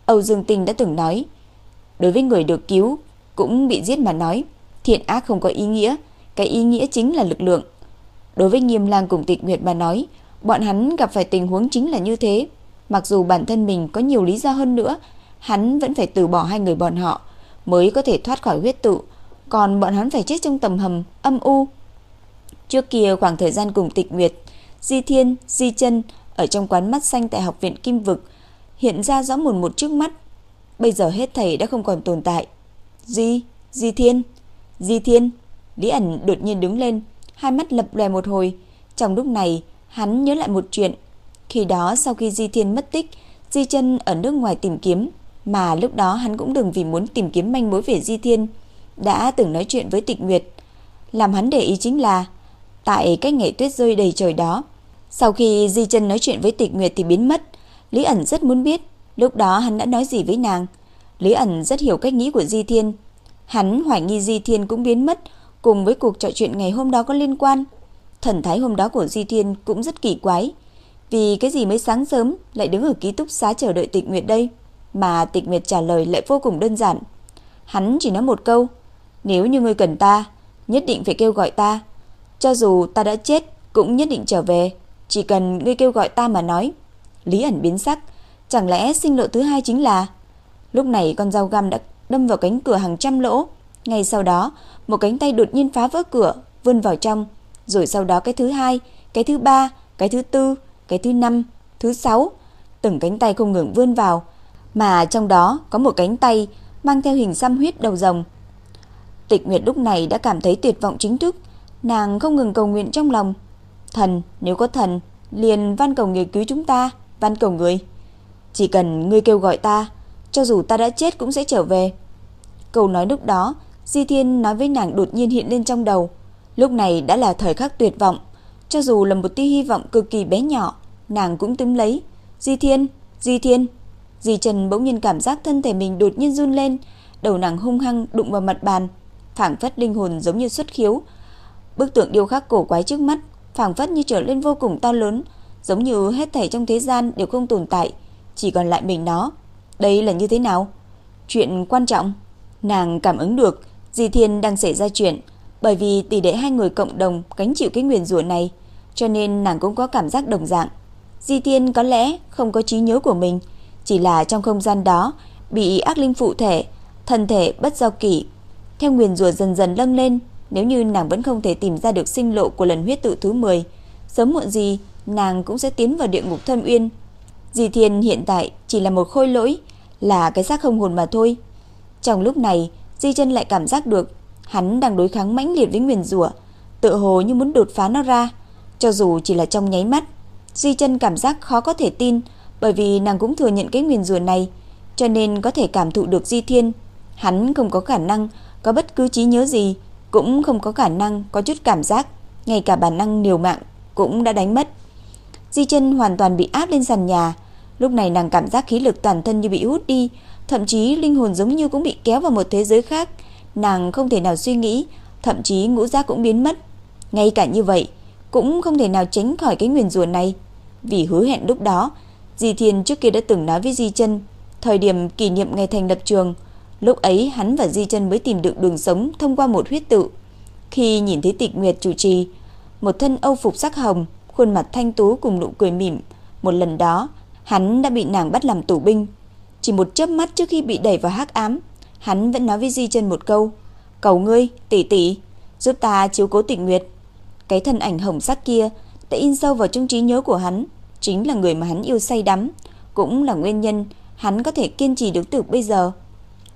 Âu Dương Tinh đã từng nói, đối với người được cứu cũng bị giết mà nói, thiện ác không có ý nghĩa, cái ý nghĩa chính là lực lượng. Đối với Nghiêm Lang cùng Tịch Nguyệt mà nói, bọn hắn gặp phải tình huống chính là như thế. Mặc dù bản thân mình có nhiều lý do hơn nữa, hắn vẫn phải từ bỏ hai người bọn họ mới có thể thoát khỏi huyết tụ, còn bọn hắn phải chết trong tầm hầm âm u. Trước kia khoảng thời gian cùng Tịch Nguyệt, Di Thiên, Di Chân ở trong quán mắt xanh tại học viện Kim Vực, hiện ra rõ mồn một trước mắt. Bây giờ hết thầy đã không còn tồn tại. Di, Di Thiên, Di Thiên. Lý ẩn đột nhiên đứng lên, hai mắt lập lòe một hồi. Trong lúc này, hắn nhớ lại một chuyện. Khi đó sau khi Di Thiên mất tích, Di chân ở nước ngoài tìm kiếm, mà lúc đó hắn cũng đừng vì muốn tìm kiếm manh mối về Di Thiên, đã từng nói chuyện với Tịch Nguyệt. Làm hắn để ý chính là, tại cái ngày tuyết rơi đầy trời đó, sau khi Di chân nói chuyện với Tịch Nguyệt thì biến mất, Lý ẩn rất muốn biết lúc đó hắn đã nói gì với nàng. Lý ẩn rất hiểu cách nghĩ của Di Thiên. Hắn hoài nghi Di Thiên cũng biến mất cùng với cuộc trò chuyện ngày hôm đó có liên quan. Thần thái hôm đó của Di Thiên cũng rất kỳ quái. Vì cái gì mới sáng sớm lại đứng ở ký túc xá chờ đợi Tịch Nguyệt đây? Mà Tịch Nguyệt trả lời lại vô cùng đơn giản. Hắn chỉ nói một câu, nếu như ngươi cần ta, nhất định phải kêu gọi ta. Cho dù ta đã chết cũng nhất định trở về, chỉ cần ngươi kêu gọi ta mà nói. Lý ẩn biến sắc, chẳng lẽ sinh lộ thứ hai chính là... Lúc này con dao găm đã đâm vào cánh cửa hàng trăm lỗ. Ngay sau đó, một cánh tay đột nhiên phá vỡ cửa, vươn vào trong. Rồi sau đó cái thứ hai, cái thứ ba, cái thứ tư, cái thứ năm, thứ sáu. Từng cánh tay không ngừng vươn vào, mà trong đó có một cánh tay mang theo hình xăm huyết đầu rồng. Tịch Nguyệt lúc này đã cảm thấy tuyệt vọng chính thức, nàng không ngừng cầu nguyện trong lòng. Thần, nếu có thần, liền van cầu người cứu chúng ta, van cầu người. Chỉ cần ngươi kêu gọi ta, cho dù ta đã chết cũng sẽ trở về. Câu nói lúc đó, Di Thiên nói với nàng đột nhiên hiện lên trong đầu. Lúc này đã là thời khắc tuyệt vọng, cho dù là một tia hy vọng cực kỳ bé nhỏ, nàng cũng túm lấy. Di Thiên, Di Thiên. Di Trần bỗng nhiên cảm giác thân thể mình đột nhiên run lên, đầu nàng hung hăng đụng vào mặt bàn, phảng phất linh hồn giống như xuất khiếu. Bức tượng điêu khắc cổ quái trước mắt, phảng phất như trở lên vô cùng to lớn, giống như hết thảy trong thế gian đều không tồn tại, chỉ còn lại mình nó. Đây là như thế nào? Chuyện quan trọng. Nàng cảm ứng được Di Thiên đang xảy ra chuyện, bởi vì tỷ đệ hai người cộng đồng gánh chịu cái nguyền rủa này, cho nên nàng cũng có cảm giác đồng dạng. Di Thiên có lẽ không có trí nhớ của mình, chỉ là trong không gian đó bị ác linh phụ thể, thân thể bất giao kỷ. Theo nguyền rủa dần dần lâng lên, nếu như nàng vẫn không thể tìm ra được sinh lộ của lần huyết tự thứ 10, sớm muộn gì nàng cũng sẽ tiến vào địa ngục thâm uyên. Di Thiên hiện tại chỉ là một khôi lỗi, là cái xác không hồn mà thôi. Trong lúc này, Di Chân lại cảm giác được hắn đang đối kháng mãnh liệt với nguyền rủa, tựa hồ như muốn đột phá nó ra, cho dù chỉ là trong nháy mắt. Di Chân cảm giác khó có thể tin, bởi vì nàng cũng thừa nhận cái nguyền rủa này, cho nên có thể cảm thụ được Di Thiên, hắn không có khả năng có bất cứ trí nhớ gì, cũng không có khả năng có chút cảm giác, ngay cả bản năng liều mạng cũng đã đánh mất. Di chân hoàn toàn bị áp lên sàn nhà, lúc này nàng cảm giác khí lực toàn thân như bị hút đi, thậm chí linh hồn giống như cũng bị kéo vào một thế giới khác, nàng không thể nào suy nghĩ, thậm chí ngũ giác cũng biến mất. Ngay cả như vậy, cũng không thể nào tránh khỏi cái nguyền rủa này, vì hứa hẹn lúc đó, Di Thiên trước kia đã từng nói với Di Chân, thời điểm kỷ niệm ngày thành lập trường, lúc ấy hắn và Di Chân mới tìm được đường sống thông qua một huyết tự. Khi nhìn thấy Tịch Nguyệt chủ trì, một thân âu phục sắc hồng, khuôn mặt thanh tú cùng nụ cười mỉm, một lần đó, hắn đã bị nàng bắt làm tù binh. Chỉ một chớp mắt trước khi bị đẩy vào hắc ám, hắn vẫn nói với Di Chân một câu: "Cầu ngươi, tỷ tỷ, giúp ta chiếu cố Tịch Nguyệt." Cái thân ảnh hồng sắc kia đã in sâu vào trong trí nhớ của hắn, chính là người mà hắn yêu say đắm, cũng là nguyên nhân hắn có thể kiên trì được từ bây giờ.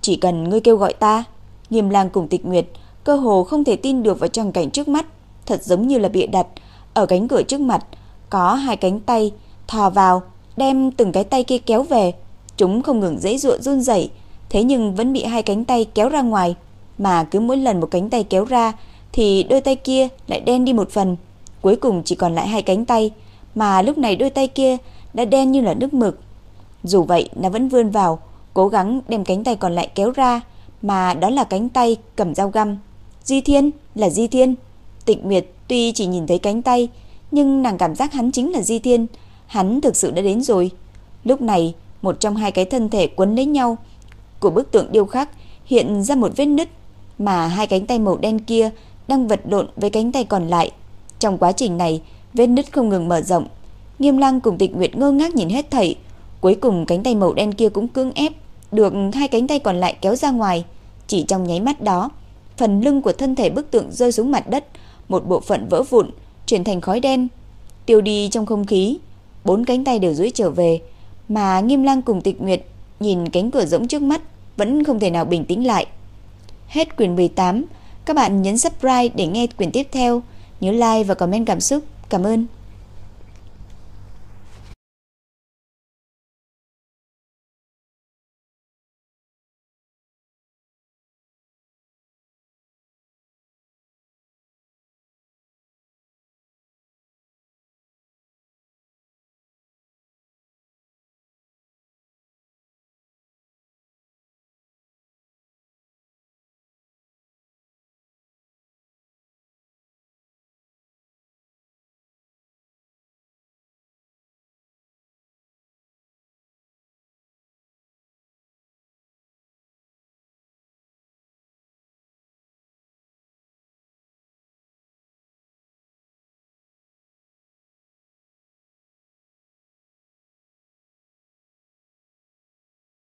Chỉ cần ngươi kêu gọi ta, Nghiêm Lang cùng Tịch Nguyệt cơ hồ không thể tin được vào tràng cảnh trước mắt, thật giống như là bịa đặt. Ở cánh cửa trước mặt có hai cánh tay thò vào, đem từng cái tay kia kéo về. Chúng không ngừng dãy dụa run rẩy, thế nhưng vẫn bị hai cánh tay kéo ra ngoài, mà cứ mỗi lần một cánh tay kéo ra thì đôi tay kia lại đen đi một phần, cuối cùng chỉ còn lại hai cánh tay, mà lúc này đôi tay kia đã đen như là nước mực. Dù vậy, nó vẫn vươn vào, cố gắng đem cánh tay còn lại kéo ra, mà đó là cánh tay cầm dao găm. Di Thiên, là Di Thiên. Tịch Nguyệt tuy chỉ nhìn thấy cánh tay, nhưng nàng cảm giác hắn chính là Di Thiên, hắn thực sự đã đến rồi. Lúc này, một trong hai cái thân thể quấn lấy nhau của bức tượng điêu khắc hiện ra một vết nứt, mà hai cánh tay màu đen kia đang vật lộn với cánh tay còn lại. Trong quá trình này, vết nứt không ngừng mở rộng. Nghiêm Lăng cùng Tịch Nguyệt ngơ ngác nhìn hết thảy, cuối cùng cánh tay màu đen kia cũng cưỡng ép được hai cánh tay còn lại kéo ra ngoài. Chỉ trong nháy mắt đó, phần lưng của thân thể bức tượng rơi xuống mặt đất, một bộ phận vỡ vụn, chuyển thành khói đen, tiêu đi trong không khí. Bốn cánh tay đều duỗi trở về, mà Nghiêm Lang cùng Tịch Nguyệt nhìn cánh cửa rỗng trước mắt vẫn không thể nào bình tĩnh lại. Hết quyển 18, các bạn nhấn subscribe để nghe quyển tiếp theo, nhớ like và comment cảm xúc. Cảm ơn.